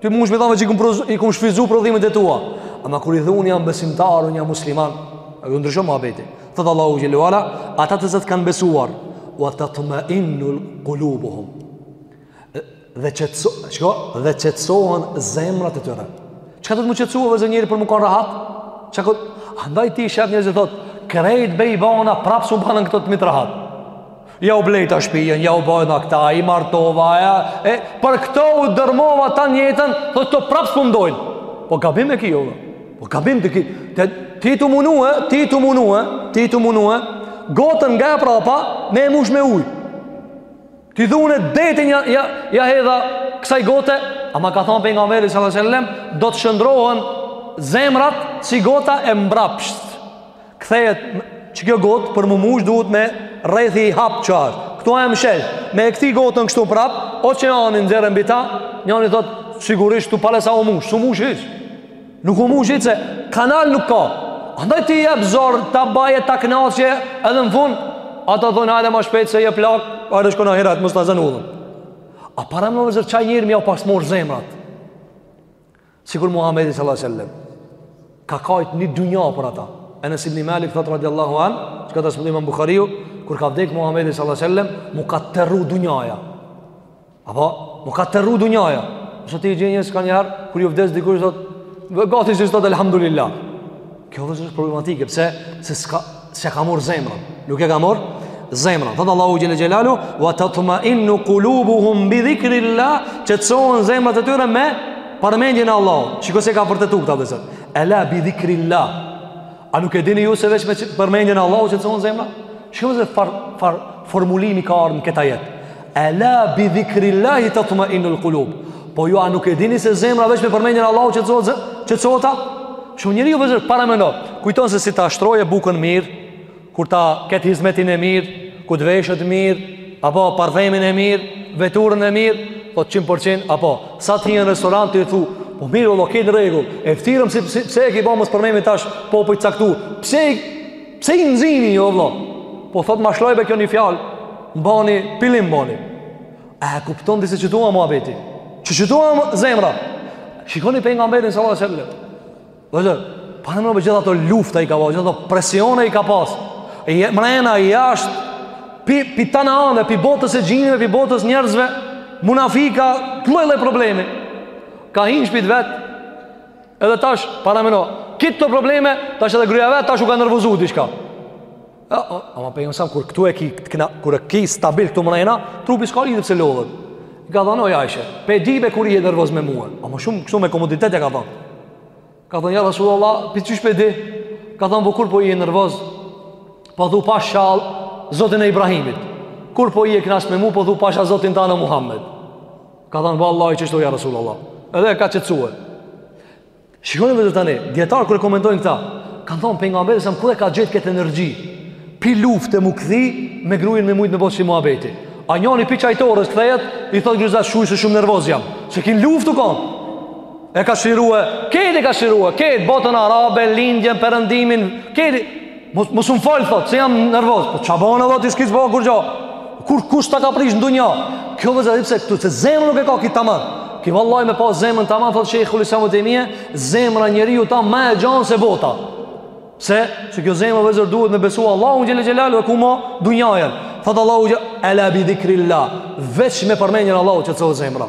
B: Ti munesh me thonë që kum prod, i kum shfryzu prodhimet e tua. Ama kur ti thu unë jam besimtar, unë jam musliman, ajo ndryshon muhabeti. Thot Allahu xhele ue ala, ata të cilët kanë besuar, wa tatma'innu qulubuhum. Dhe qetso, çka? Dhe qetsohen zemrat e tyre. Çka do të thot m'u qetsu vllezër njeri për me kon rahat? Çka do? Andaj ti shef njerëz thot, krejt i bona prapë s'u banën këto të mijt rahat. Ja u blejta shpijen, ja u bojna këta, i martova, ja, e, për këto u dërmova tan jetën, thotë prapë s'po m'dojnë. Po gabim e kjo, po gabim të kjo, të, ti t'u munue, ti t'u munue, ti t'u munue, gotën nga e prapa, me e mush me uj. Ti thu une detin ja, ja, ja hedha kësaj gote, ama ka thonë Pejgamberi sallallahu alaihi wasallam do të shëndrrohen zemrat si gota e mbrapsht. Kthehet që kjo gotë për m'u mush duhet me rrethi i hap qartë. Ktu a e mshel. Me e kthy gotën kështu prap, oqeanin nxjerre mbi ta, njëri thot sigurisht ktu pale sa u mush, s'u mush hiç. Nuk u mush hiç se kanal nuk ka. Andaj ti jep zor ta baje ta kënaqje edhe në fund ata thon hajde më shpejt se je plak, hajde shko n'ahiret mos na zën udhën. A para më vllezër qaj njeri m'jau pas morr zemrat Sikur Muhamedi sallallahu alaihi wasallam ka kajt një dynja për ata. Enes ibn Malik thot radiallahu an, që ka transmetu Imam Buhariu, kur ka vdek Muhamedi sallallahu alaihi wasallam, m'u ka terru dynjaja. Apo, m'u ka terru dynjaja. Sot i gjen njerz kanjëherë, kur ju vdes dikush thot, gati si thot alhamdulillah. Kjo vllezër është problematike, pse se s'ka, s'ja ka morr zemrën, nuk e ka morr zemrën. Thotë Allahu xhele xhelaluhu, wa tatma'innu kulubuhum bi dhikrillah, qetësohen zemrat e tyre me përmendjen e Allahut. Shiko si e ka vërtetu këta vllezër. Ela bi dhikrillah. A nuk e dini ju se veç me përmendjen e Allahut qetësohen zemrat? Shiko se far, far formulimi ka ardh në kët ajet. Ela bi dhikrillahi tatma'innul kulub Po ju a nuk e dini se zemra veç me përmendjen e Allahut qetsohet Qetsohet Shumë njeri vllezër parameno Kujton se si ta shtroje bukën mirë Kur ta ketë hizmetin e mirë Kur të veshet mirë Apo parfemin e mirë Veturën e mirë Thot qin për qin Apo Sa të hi në restorant t'i thu Po mirë o lok në rregull E ftirëm si, si, pse e ki ba mësë përmendjen tash Po për i caktu Pse i Pse i nxini jo vëlla? Po thot ma shlojbe kjo një fjalë, mbani pilim mbani. A e kupton disi qetu a muhabeti? Qetu a zemra? Shikoni pejgamberin sallallahu alaihi wasallam. Vëllezër, pa në më gjithë ato lufta i ka pasë, gjithë ato presione i ka pasë. E je, mrena, i jashtë, pi, pi tana anëve, pi botës e xhinëve, pi botës njerëzve, munafika, të lojle problemi. Ka hinë shpit vetë, Edhe tash parameno, kito probleme, tash edhe gruaja vet tash u ka nervozu diçka. Ja, ama pe jam sa kur këtu e ki, këna, kur e ki stabil këtu mrena, trupi s'ka lidhje pse lodhet. Ka thënë oj Aisha, pe di be kur i je nervoz me mua. Ama shumë kështu me komoditet e ka thënë. Ka thënë ja Rasulullah, pi çish pe di? Ka thënë po kur po i je nervoz? Po thu pasha Zotin e Ibrahimit. Kur po i je knaq me mua, po thu pasha Zotin tan o Muhammed. Ka thënë vallahi qështu ja Resulullah. Edhe e ka qetësue. Shikoni vëllezër tani, dietar kur e komentojnë këta, kanë thënë pejgamberi sa ku e ka gjetë këtë energji. Pi lufte mu kthi me gruin me mujt me bo qësi muhabeti. A njeri pi çajtorës kthehet, i thotë grues shuj se shumë nervoz jam. S'ki n'luftë kon. E ka shlirue, këtë e ka shlirue, këtë botën arabe, lindjen, perëndimin, këtë Mos mos um fol thot, se jam nervoz. Po çka bon o ti s'ki bo kurgjo. Kurkush s'ta ka prish dunjan. Kjo vëllezër edhe pse këtu se zemra nuk e ka këtë tamam. Ki vallahi me pas zemrën tamam thot Sheikhul Islam Ibn Tejmije, zemra njeriut a ma e gjan se bota. Pse se kjo zemër vëllezër duhet me besu Allahun xhele xhelalu e ku ma dunjaja. Thot Allahu ala bi dhikrillah, veç me përmendjen Allahut qetsohet zemra.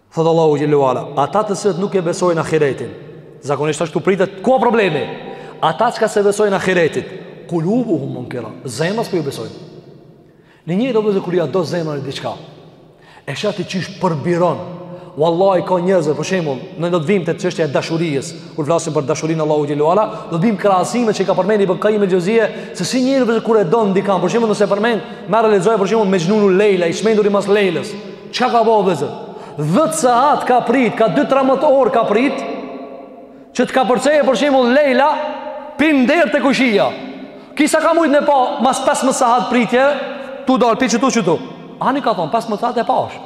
B: Thot Allahu xhele ve ala, ata të cilët nuk e besojnë ahiretin, zakonisht ashtu pritet, ku a problemi? Ata çka s'e besojnë ahiretin, kulubuhum munkira, zemrat s'po ju besojnë. Në një do të kur ja do zemra ni diçka. E sheh ti çish përbiron. Wallahi ka njerëz për shembull, ne do të vim te çështja e dashurisë, kur flasim për dashurinë Allahut xhele ve ala, do të bim krahasime që ka përmendë Ibn Qayyim el-Xheuzije, se si njeri vëllezër kur e don dikan, për shembull nëse përmend, merr lexoj për shembull Mexhnunu Leila, i çmenduri mas Leilës. Çka ka bo vëllezër? 10 saat ka prit, ka 2-13 orë ka prit që të ka përcejë për shembull Leila pi n'derë te kojshia. Kisa ka mujt me pa mas 15 saat pritje, tu dal pi qëtu qëtu. Ani ka thon 15 saat e pash.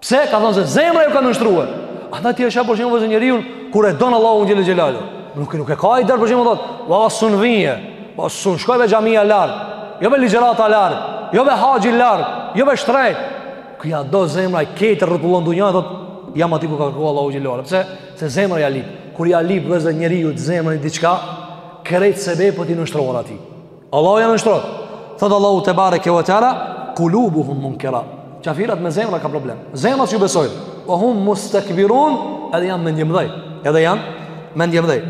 B: Pse ka thon se zemra ju ka nënshtruar. Ata ti është për shembull vëllezër njeriu kur e don Allahun xhele xhelalu. Nuk nuk e ka dert për shembull thot, "Valla s'un vije." Po s'un shkoj be xhamia larg, jo be ligjërata larg, jo be haxhi larg, jo be shtrejt. Kur ja do zemra krejt e rrotullon dunjan thot, jam aty ku ka kërkuar Allahu xhelalu. Pse? Se zemra ja lip. Kur ja lip vëllezër njeriut zemra ni diçka, krejt sebepet i nënshtron aty. Allahu ja nënshtron. Thot Allahu tebareke ve teala, kulubuhum munkira. Qafirat me zemra ka problem. Zemra s'ju besojnë, ve hum mustakbirun, edhe janë mendjemëdhej. Edhe janë mendjemëdhej.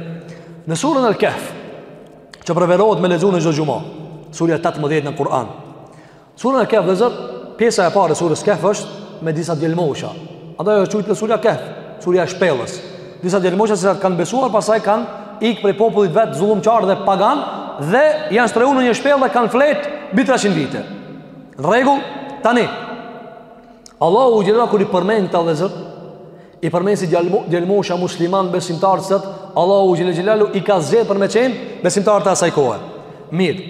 B: Në surën Al-Kahf, që preferohet me lexu në çdo xhuma. Surja 18 në Kur'an. Sura e Kehf vllezër, pjesa e parë e surës Kehf është me disa djelmosha. Andaj o qujt surja Kehf, surja e shpellës. Disa djelmosha se kanë besuar, pastaj kanë ik prej popullit vet zullumçar dhe pagan dhe janë strehuar në një shpellë dhe kanë fjet mbi 300 vite. Rregull, tani. Allahu xh.sh. kur i përmend këta vllezër, I përmend si djelmosha musliman besimtarë se Allahu xhele xhelaluhu i ka zgjedh për me qenë besimtarë të asaj kohë. Mirë,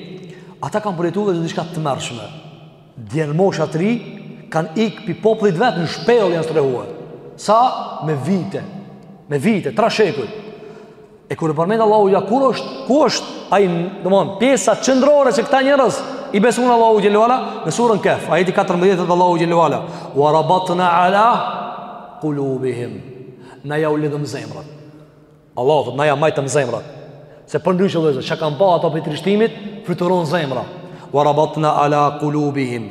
B: ata kanë përjetu vllezër diçka të tmerrshme. Djelmosha të ri kanë ik prej popullit vet në shpellë janë strehuar. Sa? Me vite. Me vite, tre shekuj. E kur e përmend Allahu, ku është ai, domthon pjesa qendrore që këta njerëz i besun, Allahu xhele ue ala në surën Kehf, ajeti 14 thotë Allahu xhele ue ala, wa rabatna ala qulubihim. Na ja u lidhëm zemrat. Allahu thotë na ja majtëm zemrat. Se përndryshe vllezër, çka kanë pa ata prej trishtimit, fluturon zemra. Wa rabatna ala kulubihim.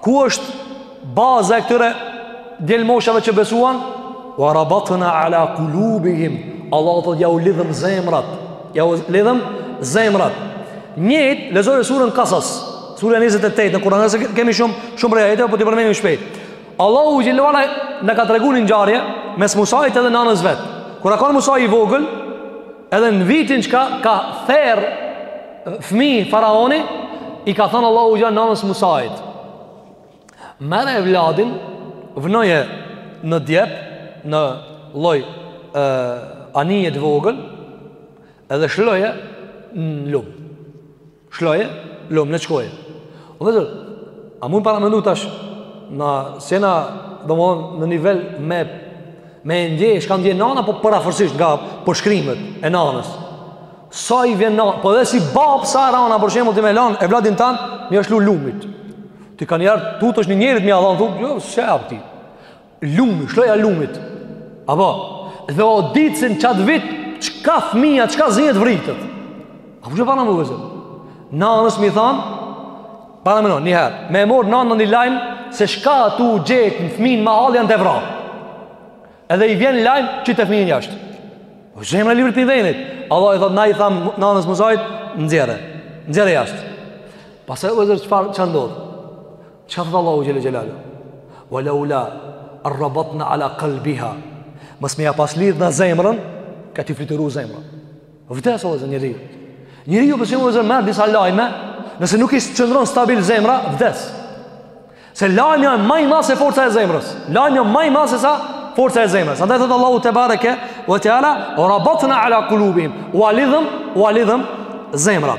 B: Ku është baza e këtyre djelmoshave që besuan? Wa rabatna ala kulubihim. Allahu thotë ja u lidhëm zemrat. Ja u lidhëm zemrat. Njëjtë, vllezër, te surja Kasas. Surja 28 në Kur'an, se kemi shumë, shumë prej ajeteve, po t'i përmendim shpejt. Allahu xhele ue ala na ka tregu një ngjarje, mes Musait edhe nanës vet. Kur a kon Musai i vogël, Edhe në vitin që ka therë fmi faraoni, i ka thënë Allahu xh.sh. nanës Musait. Merre evladin, vënoje në djep, një lloj anije të vogël, edhe lshoje në lumë. Lshoje, lum le t'shkojë. O vllezër, a mund paramendu tash na, s'jena domethënë, në nivel me e ndje, çka ndjen nana, po përafërsisht nga përshkrimet e nanës. Sa i vjen nana, po dhe si babë sa e randë, për shembull, ti me lanë, evladin tan, me ia lshu lumit. Ti kanjëherë tutesh një njerit me ia dhanë, thu jo, s'ja jap ti. Lumi, shloja lumit. Apo, dhe o ditësin që atë vitë, qka fëmija, qka zinjët vritët. A ku që parë në më gëzëm? Na nësë mi thanë, parë në më nënë, njëherë, me e morë nanë në një lajmë, se shka tu gjetë në fëmijë në mahal janë të vra. Edhe i vjen lajmë që të fëmijë jashtë. Po që jemë në livrë të i dhenit. Allah i thotë, na i thamë në anës mëzajt, në zjerë, në zjerë jashtë. Pas e u e zërë që farë që ndodhë. Çka thot Allahu xhele xhelaluhu? Wa laula arrabatna ala qalbiha. Mos me ia pas lidh na zemrën, ka t'i fluturu zemra. Vdes vëllezër njeriu. Njeriu për shembull vëllezër merr disa lajme, nëse nuk i qëndron stabil zemra, vdes. Se lajmi a ma i madh se forca e zemrës. Lajmi a ma i madh se sa forca e zemrës. Andaj thot Allahu tebareke ve teala, "Wa rabatna ala qulubihim." Ua lidhëm, ua lidhëm zemrat.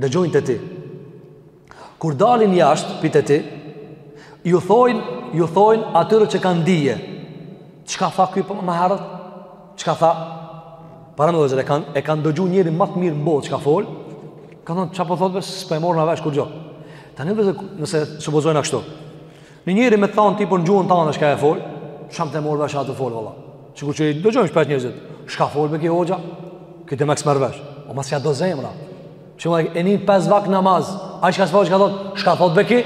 B: dëgjojnë te ti. Kur dalin jashtë prej te ti, ju thojnë, ju thojnë atyre që kanë dije. Çka tha ky pak më herët? Çka tha? Paramendo vëllezër, e kanë e kanë dëgju njerin ma të mirë në botë çka fol. Kanë thonë ça po thotë be, s'po e marrim na vesh kurgjë. Tani vëllezër nëse supozojmë kështu. Një njeri me të thanë ty po në gjuhën tane është ka e fol, shamë të marr vesh atë të folë, valla. Sikur që i dëgjojmë shpesh njerëzit, çka fol be ky hoxha, ki të me kësë mërë O mos s'ja do zemra. Që ma e ni pes vakt namaz, ai s'ka se çka thotë, çka thotë be ky,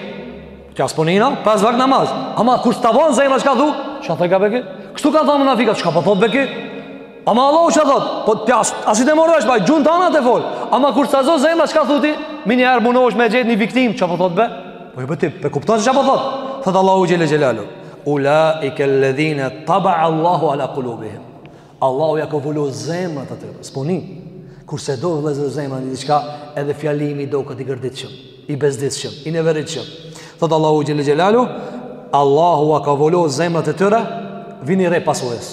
B: që s'po nina, pes vakt namaz. Ama kur s'ta don zemra, çka thu, çka tha be ky, kështu kanë thonë munafikat, çka po thotë be ky, Ama Allahu ça thot, po të pjash, as i të merr vesh, pa gjuhën tane ta fol. Ama kur s'ta don zemra, çka thu ti? Menjëherë munohesh me gjet një viktim, çka po thot be? Po jo be ti, pe kupton çka po thot? Thot Allahu xhel xelalu. Ulaika alladhina taba Allahu ala qulubihim. Allahu ua ka vulu zemrat atyre. S'po nin. Kur s'e do vëllezër zemra një diçka, edhe fjalimi doket i gërditshëm, i bezditshëm, i neveritshëm. Thot Allahu xhele xhelalu, Allahu ua ka vulu zemrat e tyre, vini re pasojës.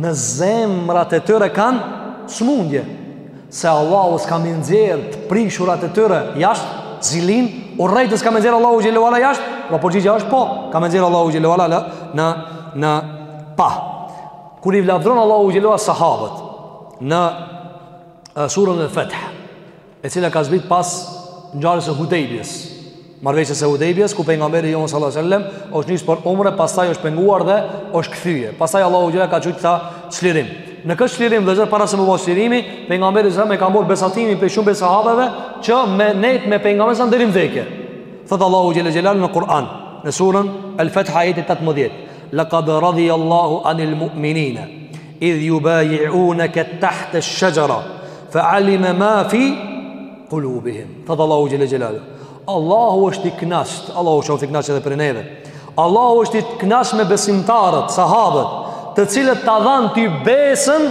B: në zemrat e tyre kanë smundje se Allahu s'ka me nxjerr të prishurat e tyre jashtë zilinë urrejtjen s'ka me nxjerr Allahu xhelalu ala jashtë pra përgjigja është po ka me nxjerr Allahu xhelalu ala në në pah kur i lavdëron Allahu xhelalu ala sahabët në surën El Feth e cila ka zbrit pas ngjarjes së Hudejbjes. Marrëveshjes së Hudejbjes ku pejgamberi jon sallallahu alajhi wasallam është nis për umre, pastaj është penguar dhe është kthye. Pastaj Allahu xhela e ka qujt kta çlirim. Në këtë çlirim vëllezër para se me u ba çlirimi, pejgamberi alejhi selam ka marr besatimin prej shumë prej sahabeve që me nejt me pejgamberin alejhi selam deri në vdekje. Thot Allahu xhela xhelal në Kur'an, në surën Al-Fath ajeti 18. Laqad radiyallahu anil mu'minina Idh jubajiuneke tahte shexhera Fe alime ma fi Kulubihim Tha Allahu xhele xhelal Allahu është i knaqt Allahu qoftë i knaqt edhe prej neve Allahu është i knaqt me besimtarët, sahabët Të cilët ta dhanë ty besën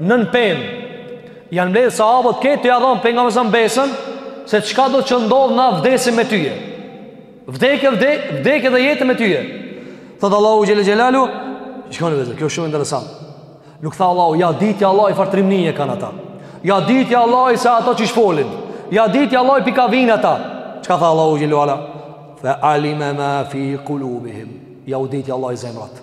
B: nën pemë Janë mbledhë sahabët kanë tu ja dhanë pejgamberit alejhi selam besën Se çka do që ndodh na vdesim me tyje Vdekje, vdekje, vdekje dhe jetë me tyje. Thotë Allahu xhele xhelaluhu, shikoni vëllezër, kjo shumë interesant. Nuk tha Allahu, ja diti Allahi far trimnije kanë ata. Ja diti Allahi se ata qysh folin. Ja diti Allahi prej kah vijnë ata. Çka tha Allahu xhele ve ala? Fe alime ma fi kulubihim. Ja u diti Allahi zemrat.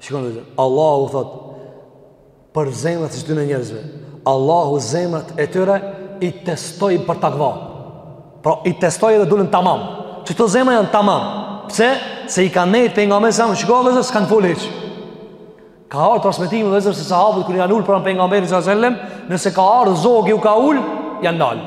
B: Shikoni vëllezër Allahu thot Për zemrat e këtyne njerëzve Allahu zemrat e tyre I testoi për takva Pra i testoi edhe dulën tamam Që këto zemra janë tamam Pse? Se i ka nejt pengamberit Shikoni vëllezër s'kanë fol hiç Ka ardh transmetimi vëllezër se sahabët Kur janë ul pranë pengamberit s.a.s. Nëse ka ardh zogi u ka ul Janë nal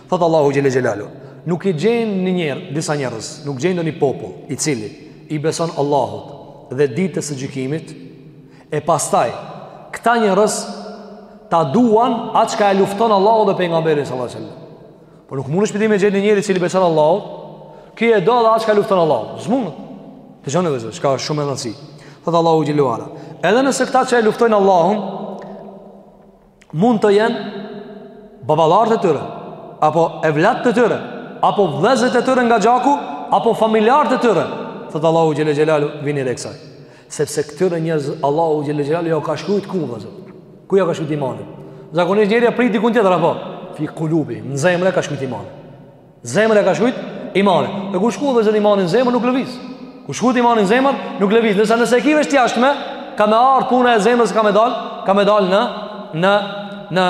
B: Thotë Allahu xhele xhelaluhu, nuk i gjen një njeri, disa njerëz, nuk gjen ndonjë popull, i cili, i beson Allahut dhe ditës së gjykimit, e pastaj, këta njerëz, ta duan atë që ka e lufton Allahun dhe pengamberin s.a.s. Por nuk mundesh ti me gjet një njeri i cili beson Allahut, që e do dhe atë që ka e lufton Allahun. S'mundet, dëgjoni vëllezër, që ka shumë rëndësi. Thotë Allahu xhele ve ala, edhe nëse këta që e luftojnë Allahun, mund të jenë baballarët e tyre, apo evlatët e tyre, apo vëllezërit e tyre nga gjaku, apo familjarët e tyre. Thot Allahu xhele xhelaluhu vini re kësaj. Sepse këtyre njerëz Allahu xhele xhelaluhu ja ka shkruajt ku vëllezër. Ku ja ka shkruajt imanin? Zakonisht njeri e prit dikun tjetër apo fi kulubihim, në zemër ka shkruajt imanin. Zemër ja ka shkrujt imanin. E kur shkruhet vëllezër imani në zemër nuk lëviz. Kur shkruhet imani në zemër nuk lëviz. Ndërsa nëse e ki veç të jashtme, ka me ardh puna e zemrës ka me dal, ka me dal në, në, në,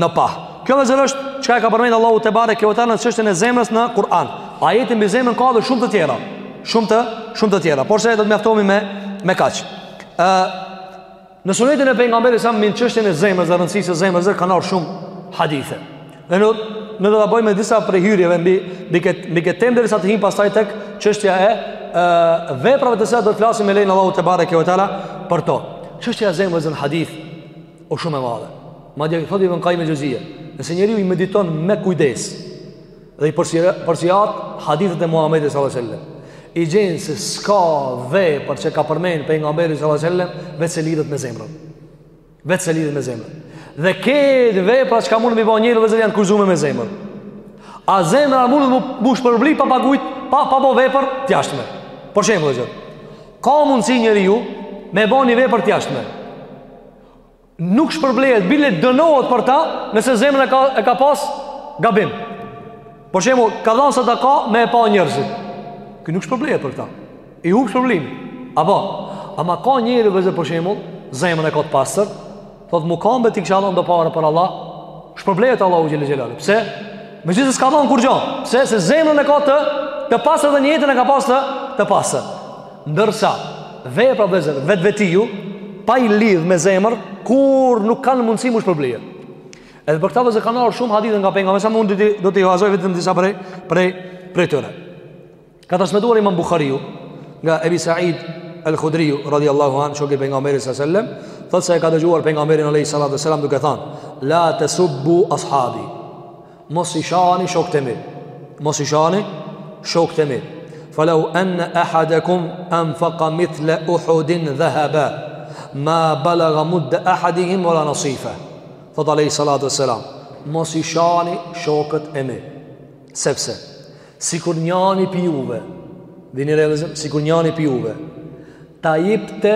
B: në pah. Kjo vëllezër është çka e ka përmend Allahu tebareke ve teala në çështjen e zemrës në Kur'an. Ajete mbi zemrën ka edhe shumë të tjera. Shumë të, shumë të tjera. Por se do të mjaftohemi me, me kaq. Në sunetin e pejgamberit s.a.s. mbi çështjen e zemrës dhe rëndësisë së zemrës kanë ardhur shumë hadithe. Dhe ne ne do ta bëjmë me disa prej hyrjeve mbi mbi këtë mbi këtë temë derisa të him pastaj tek çështja e ë veprave të cilat do të flasim me lejen e Allahut tebareke ve teala për to. Çështja e zemrës në hadith o shumë e madhe. Madje thotë Ibn Kajim el-Xheuzije, nëse njeriu i mediton me kujdes, Dhe i përsiat hadithet e Muhammedit s.a.s. I gjen se s'ka vepër që ka përmend pengamberi s.a.s. Veç se lidhet me zemrën. Veç se lidhet me zemrën. Dhe këto vepra çka mundet m'i bo njeri vëllezër janë kushtëzume me zemrën. A zemra a mundet mu shpërbly pa pagujt, pa, pa bo vepër t'jashtme. Për shembull vëllezër. Ka mundësi njeriu me bo një vepër t'jashtme. nuk shpërblehet, bile dënohet për ta, nëse zemrën e ka, e ka pas gabim. Për shembull, ka dhanë sadaka me e pa njerëzit. Ky nuk shpërblehet për ta. I hup shpërblimi. Apo, ama ka njëri vllezër për shembull, zemrën e ka të pastër, thot m'u ka mbet t'i kisha dhanë do pare për Allah, shpërblehet Allahu xhele xhelal. Pse? Megjithëse s'ka dhanë kurgjo. Pse? Se zemrën e ka të, të pastër dhe nijetin e ka pas të, të pastër. Ndërsa, vepra vllezër, vetvetiu, pa e lidh me zemër, kurr nuk kanë mundësi m'u shpërblye. Edhe për këta vllezër kanë ardh shumë hadithe nga pejgamberi, unë do të ju lexoj vetëm disa prej, prej, prej tyre. Ka transmetuar imam Bukhariu, nga Ebi Sa'id el-Khudriu, radijallahu anh, shoki pejgamberit sa sellem, thot se e ka dëgjuar pejgamberin alejhi salatu ve selam duke thanë, la tesubbu ashabi, Mos i shani shokët e mi Mos i shani shokët e mi Felau enne ehadekum Enfeka mithle uhudin dhehebe Ma balaga mudde ehadihim Ve la nesife Thot alejhi salatu ve selam Mos i shani shokët e mi Sepse Sikur njani pi juve Vini re Sikur njani pi juve Ta jipte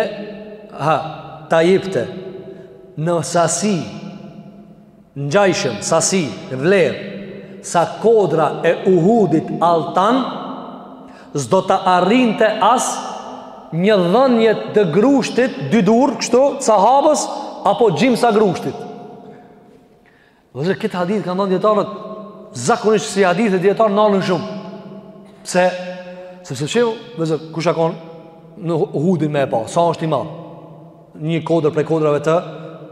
B: Ha Ta jipte Në sasi Ngjashëm, sasi, vlerë, sa kodra e Uhudit alltan, s'do ta arrinte as një dhënie të grushtit dy durë, kështu, sahabes apo gjimsa grushtit. Dhe këtë hadith kanë thënë dijetarët zakonisht ksi hadithe dijetarët nalen shumë. Pse? Sepse qe, vllezër, kush a kon në Uhudin me e pa, sa është i madh. një kodër prej kodrave të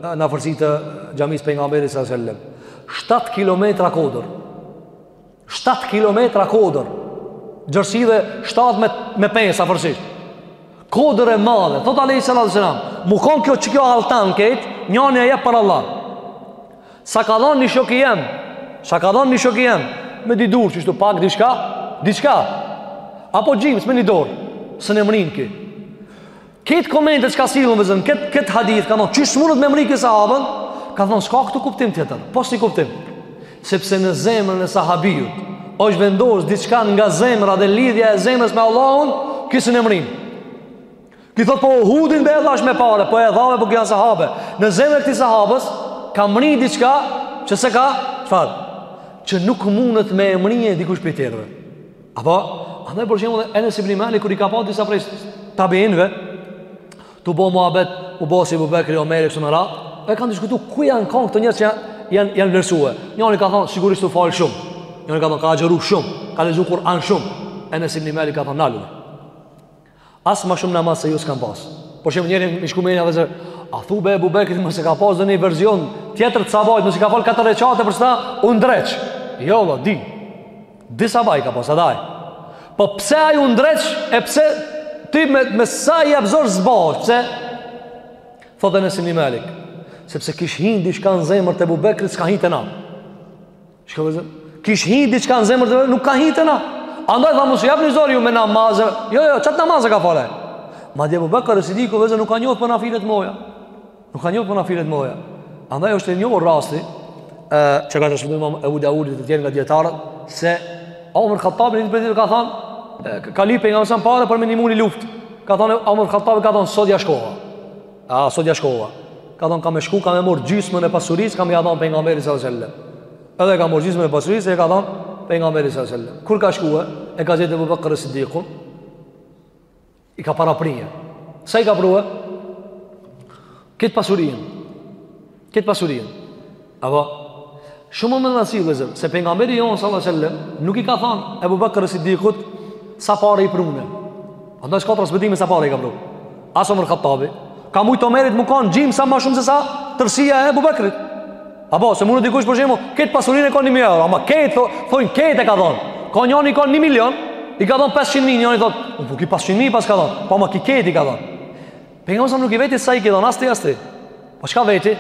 B: në afërsi të xhamisë pejgamberit sa selam. 7 kilometra kodër. 7 kilometra kodër. Gjerësi dhe 7 me, me 5 afërsisht. Kodër e madhe, thot alejhi salatu selam, me konë kjo që kjo alltan kejt, njani e jep për Allah. Sa ka dhonë një shok jem, sa ka dhonë një shok jem, me dy durë kështu pak, diçka, diçka, apo gjims me një dorë, s'e mrrin ky. Kejt komentet që kanë sjellun vllazën, këtë, këtë hadith, kanë thonë, qysh s'mundet me mrri ky sahaben, kanë thonë, s'ka këtu kuptim tjetër, pos ni kuptim, sepse në zemrën e sahabiut, është vendosë diçka nga zemra dhe lidhja e zemrës me Allahun, ky s'e mrrin. Ky thotë, po Uhudin e dhash me pare, po e dhave, po këta janë sahabe. Në zemrë e këtij sahabes, ka mrri diçka, që s'e ka, çfarë, që nuk mundet me mrri dikush prej tjerëve. Apo, andaj për shembull Enes ibn Malik kur i ka pa disa prej tabiinëve, tu bë muhabet, u bë si Abu Bekri, Omeri ra, e kanë diskutuar ku janë kanë këto njerëz që janë janë vlerësuar. Njëri ka thënë sigurisht u fal shumë. Njëri ka thënë ka agjëru shumë, ka lexuar Kur'an shumë. Enes ibn Malik ka thënë nalu. As ma shumë namaz se ju s'kan pas. Për shembull njeri i shkon menja vëllezër, a thu be Ebu Bekri mos e ka pas edhe një verzion tjetër të sabahit, mos e ka falë katër reqate për qata, u ndreq. Jo, vlla, dy. Dy sabahi ka pas, edhe aj. Po pse aj u ndreq, e pse ti me, me sa i jap zor s'ban, pse? Thotë Enes ibni Malik, sepse kish hi diçka në zemër të Ebu Bekrit, s'ka hi te na. Çka vëllezër? Kish hi diçka në zemër të Ebu Bekrit, nuk ka hi te na. Andaj tha mos i jepni zor ju me namazë. Jo, jo, qat namaz e ka falë. Madje Abu Bakr Sidiku vëllezër nuk ka njohur për nafile t'mdhoja. Nuk ka njohur për nafile t'mdhoja. Andaj është i njohur rasti ë çka ka thënë Imam Abu Dawud e të tjerë nga dietarët se Omar Khattabi një ditë ka thënë ka lypë pejgamberi para për me nimu ni luftë. Ka thënë Omar Khattabi ka thënë sot ja shkova. A sot ja shkova. Ka thon kam me shku kam me mor gjysmën e pasurisë kam me ia dhën pejgamberit sallallahu alajhi wasallam. Edhe e ka mor gjysmën e pasurisë e ka dhën pejgamberit sallallahu alajhi wasallam. Kur ka shkuar e ka gjetë Abu Bakr as-Siddiqun i ka paraprie. Sa i ka prue? Krejt pasurin. Krejt pasurin. Apo, shumë me rënsi, vëllezër, se pejgamberi jonë, sallallahu alejhi ve sellem, nuk i ka thonë, Ebu Bekër Sidikut, sa pare i prune. Andaj s'ka transmetime sa pare i ka prue. As Omer Khattabi. Ka mujtë e Omerit me kanë gjysma ma shumë se sa tërsia e Ebu Bekrit. Apo, se merr dikush për shembull, krejt pasurin e ka një mijë euro, ama krejt, thonë, krejt e ka dhonë. Ka njëni i ka një milion, i ka dhonë 500 mijë, njëni thotë, po ky 500 mijë paska dhonë, po po, ama ky krejt i ka dhonë. Pejgamberi nuk i veti sa i ke dhon, as ti, as ti. Po çka veti?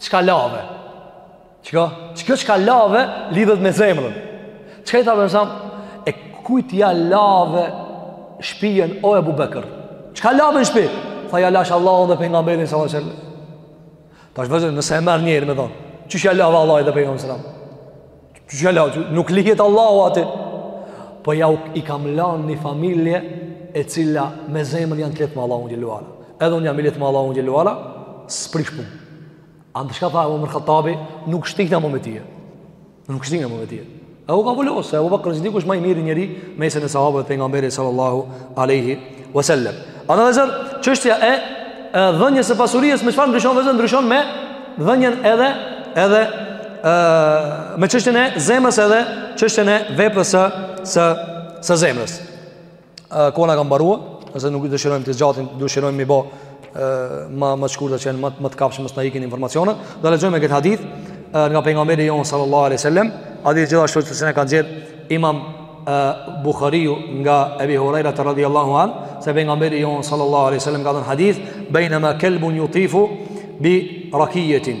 B: Çka lave? Çka? Kjo, çka lave lidhet me zemrën? Çka i tha pejgamberi? E kujt ja lave shpijen o Ebu Bekër? Çka lave në shpi? Tha ja lash Allahun dhe pejgamberin, sallallahu alejhi ve sellem. Tash vëllezër nëse e merr njeri me thon, qysh ja lave Allahun dhe pejgamberin sallallahu alajhi wasallam. Qysh ja lave, nuk lihet Allahu aty. Po ja, i kam lënë një familje e cila me zemër janë të lidht me Allahun xhele ve ala. Edhe unë jam i lidht me Allahun xhele ve ala, s'prish punë. Andaj çka tha Omer Khattabi, nuk shtyhna ma me ty. Nuk shtyhna ma me ty. E u ka vulos se Abu Bakr Siddiq është ma i miri njeri në mesin e sahabëve të pejgamberit sallallahu alaihi wasallam. Andaj vëllezër çështja e dhënjes së pasurisë me çfarë ndryshon vëllezër ndryshon me dhënien edhe edhe ë me çështjen e zemrës edhe çështjen e veprës së së së zemrës. koha na ka mbarua, nëse nuk dëshirojmë t'i zgjatim, dëshirojmë m'i bo ma, ma shkurt që t'jenë ma të kapshme, mos na ikin informacionet, dhe lexojmë këtë hadith, nga pejgamberi jonë sallallahu alai sallam, hadith gjithashtu të cilin e ka nxjerr imam Bukhariu nga Ebi Hurejrate radiallahu an se pejgamberi jonë sallallahu alai sallam ka thënë në hadith bejnema kelbun jutifu bi rakijetin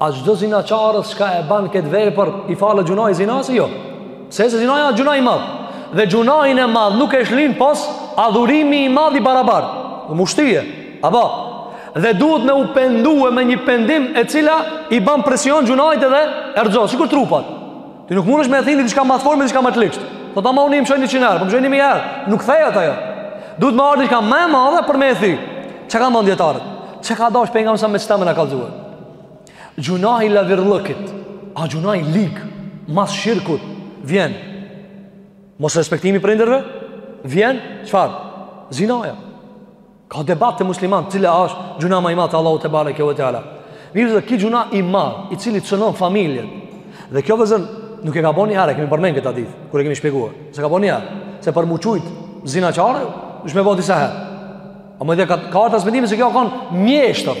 B: A çdo zinaqare çka e ban këtë vepër i falet gjynahi i zinasë? Jo. Pse? Se zinaja gjynah i madh. Dhe gjynahin e madh nuk e shlin pos adhurimi i madh i barabartë. Në mushtije. Apo dhe duhet me u pendue me një pendim e cila i ban presion gjynahit edhe e rrzon, sikur trupat. Ti nuk mundesh me thy ni diçka ma t'fortë me diçka ma t'lehtë. Po taman i mëshon 100 herë, po i mëshon 1000 herë, nuk thehet ajo. Duhet me ardh diçka ma e madhe për me e thy. Çka kanë ba dijetarët? Çka ka dash pejgamberi a.s. me qeta me na kallzue? Gjynahi i lavirllëkit a gjynah i lig Mas shirkut Vjen Mos respektimi i prindërve Vjen Çfarë Zinaja Ka debat te muslimanët Cili ashtë gjynah ma i madh te Allahu tebareke ve teala Mirëpo ky gjynah i madh I cili cenon familjet Dhe kjo femën Nuk e ka bo një herë E kemi përmend kët hadith Kur e kemi shpjegu S'e ka bo një herë Se për m'u qujt Zinaqare Duhet me bo disa herë Ama ka, ka transmetime se kjo ka konë Mjeshtër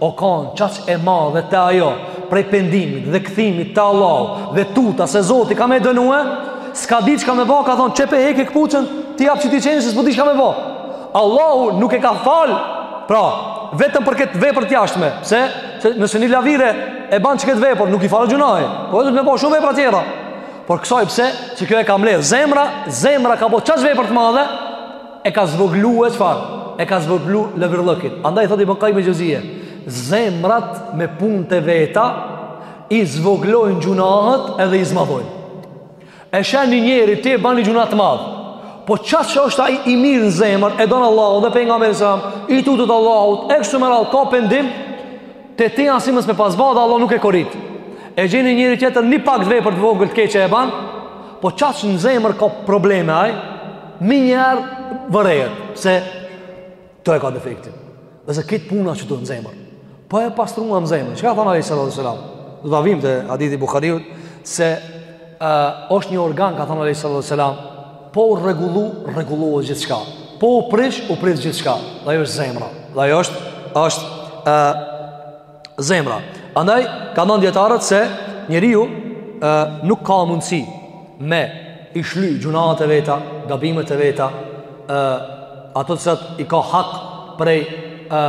B: o kanë qaq e madhe te ajo, prej pendimit dhe kthimit te Allahu dhe tuta se Zoti ka me e dënue, s'ka dit çka me ba, ka thonë, qe pe heki këpucën, t'i jap qëtij qeni, se s'po di çka me ba. Allahu nuk e ka falë, pra, vetëm për këtë vepër t'jashtme, pse, se nëse një lavire e ban qëkëtë vepër, nuk i falet gjynahi, po duhet me ba shumë vepra tjera. Por kësaj pse, që kjo e ka mbledh, zemra, zemra ka bo qaq vepër të madhe, e ka zvoglue çfarë? E ka zvoglu lavirllëkin. Andaj thotë Ibn Kajim Xhevzije, zemrat me punët e veta i zvoglojnë gjynahet edhe i zmadhojnë. E sheh një njeri tu e ba ni gjynah të madhë. Po qaq është ai i mirë në zemër, e don Allahun dhe Pejgamberin alejhi selam, i tutet Allahut, e kështu me radhë, ka pendim, Te ti a si mos me pas ba dhe Allahu nuk e korit E gjen ni njeri tjetër një pak vepër të vogël të keqe e ban Po qaq në zemër ka probleme aj Menjëherë vërehet Se ku e ka defektin Dhe se krejt puna qet në zemër Po e pastrum zemrën Çka thënë alejhi salatu ve selam Dhe të vijmë te hadithi i Buhariut Se është një organ, ka thënë alejhi salatu ve selam, po u rregullu, rregullohet gjithçka. Po u prish, u prish gjithçka. Dhe ajo është zemra. Dhe ajo është, është e, zemra. Andaj, kanë thënë dijetarët se njeriu e, nuk ka mundësi me i shly gjynahet e veta, gabimet e veta, e, ato të cilat i ka hak prej e,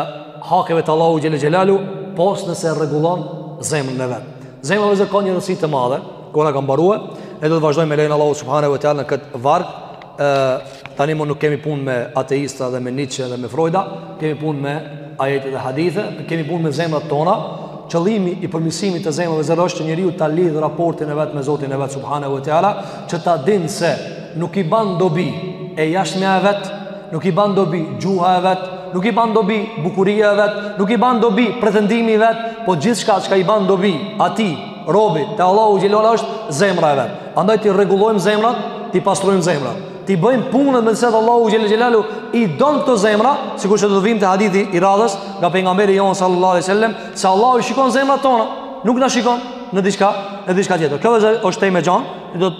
B: hakeve të Allahut xhele xhelaluhu, pos nëse rregullon zemrën e vet. Zemra vetë ka rëndësi të madhe, koha na ka mbarue, ne do të vazhdojmë me lejen e Allahut Subhanehu ve Teala në këtë varg, tani më nuk kemi punë me ateista dhe me Nietzsche dhe me Freuda, kemi punë me ajete dhe hadithe, të kemi punë me zemrat tona, qëllimi i përmirësimit të zemrave zero është që njeriu ta lidh raportin e vet me Zotin e vet subhanahu wa taala, që ta dinë se nuk i ban dobi e jashtmja e vet, nuk i ban dobi gjuha e vet, nuk i ban dobi bukuria e vet, nuk i ban dobi pretendimi i vet, po gjithçka që i ban dobi atij robi te Allahu xhele xhelaluhu është zemra e vet. Andaj t'i rregullojmë zemrat, t'i pastrojmë zemrat. t'i bëjmë punën me se Allahu xhele xhelaluhu i don këto zemra, sikur që do të vijmë te hadithi i radhës nga pejgamberi jonë sallallahu alaihi wasallam, se Allahu i shikon zemrat tona, nuk na shikon në diçka, në diçka tjetër. Kjo është është temë e gjanë, do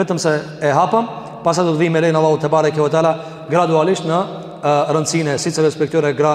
B: vetëm se e hapëm, pastaj do të vijmë me lejen e Allahut tebareke ve teala gradualisht në rëndësinë e sicë respektore gra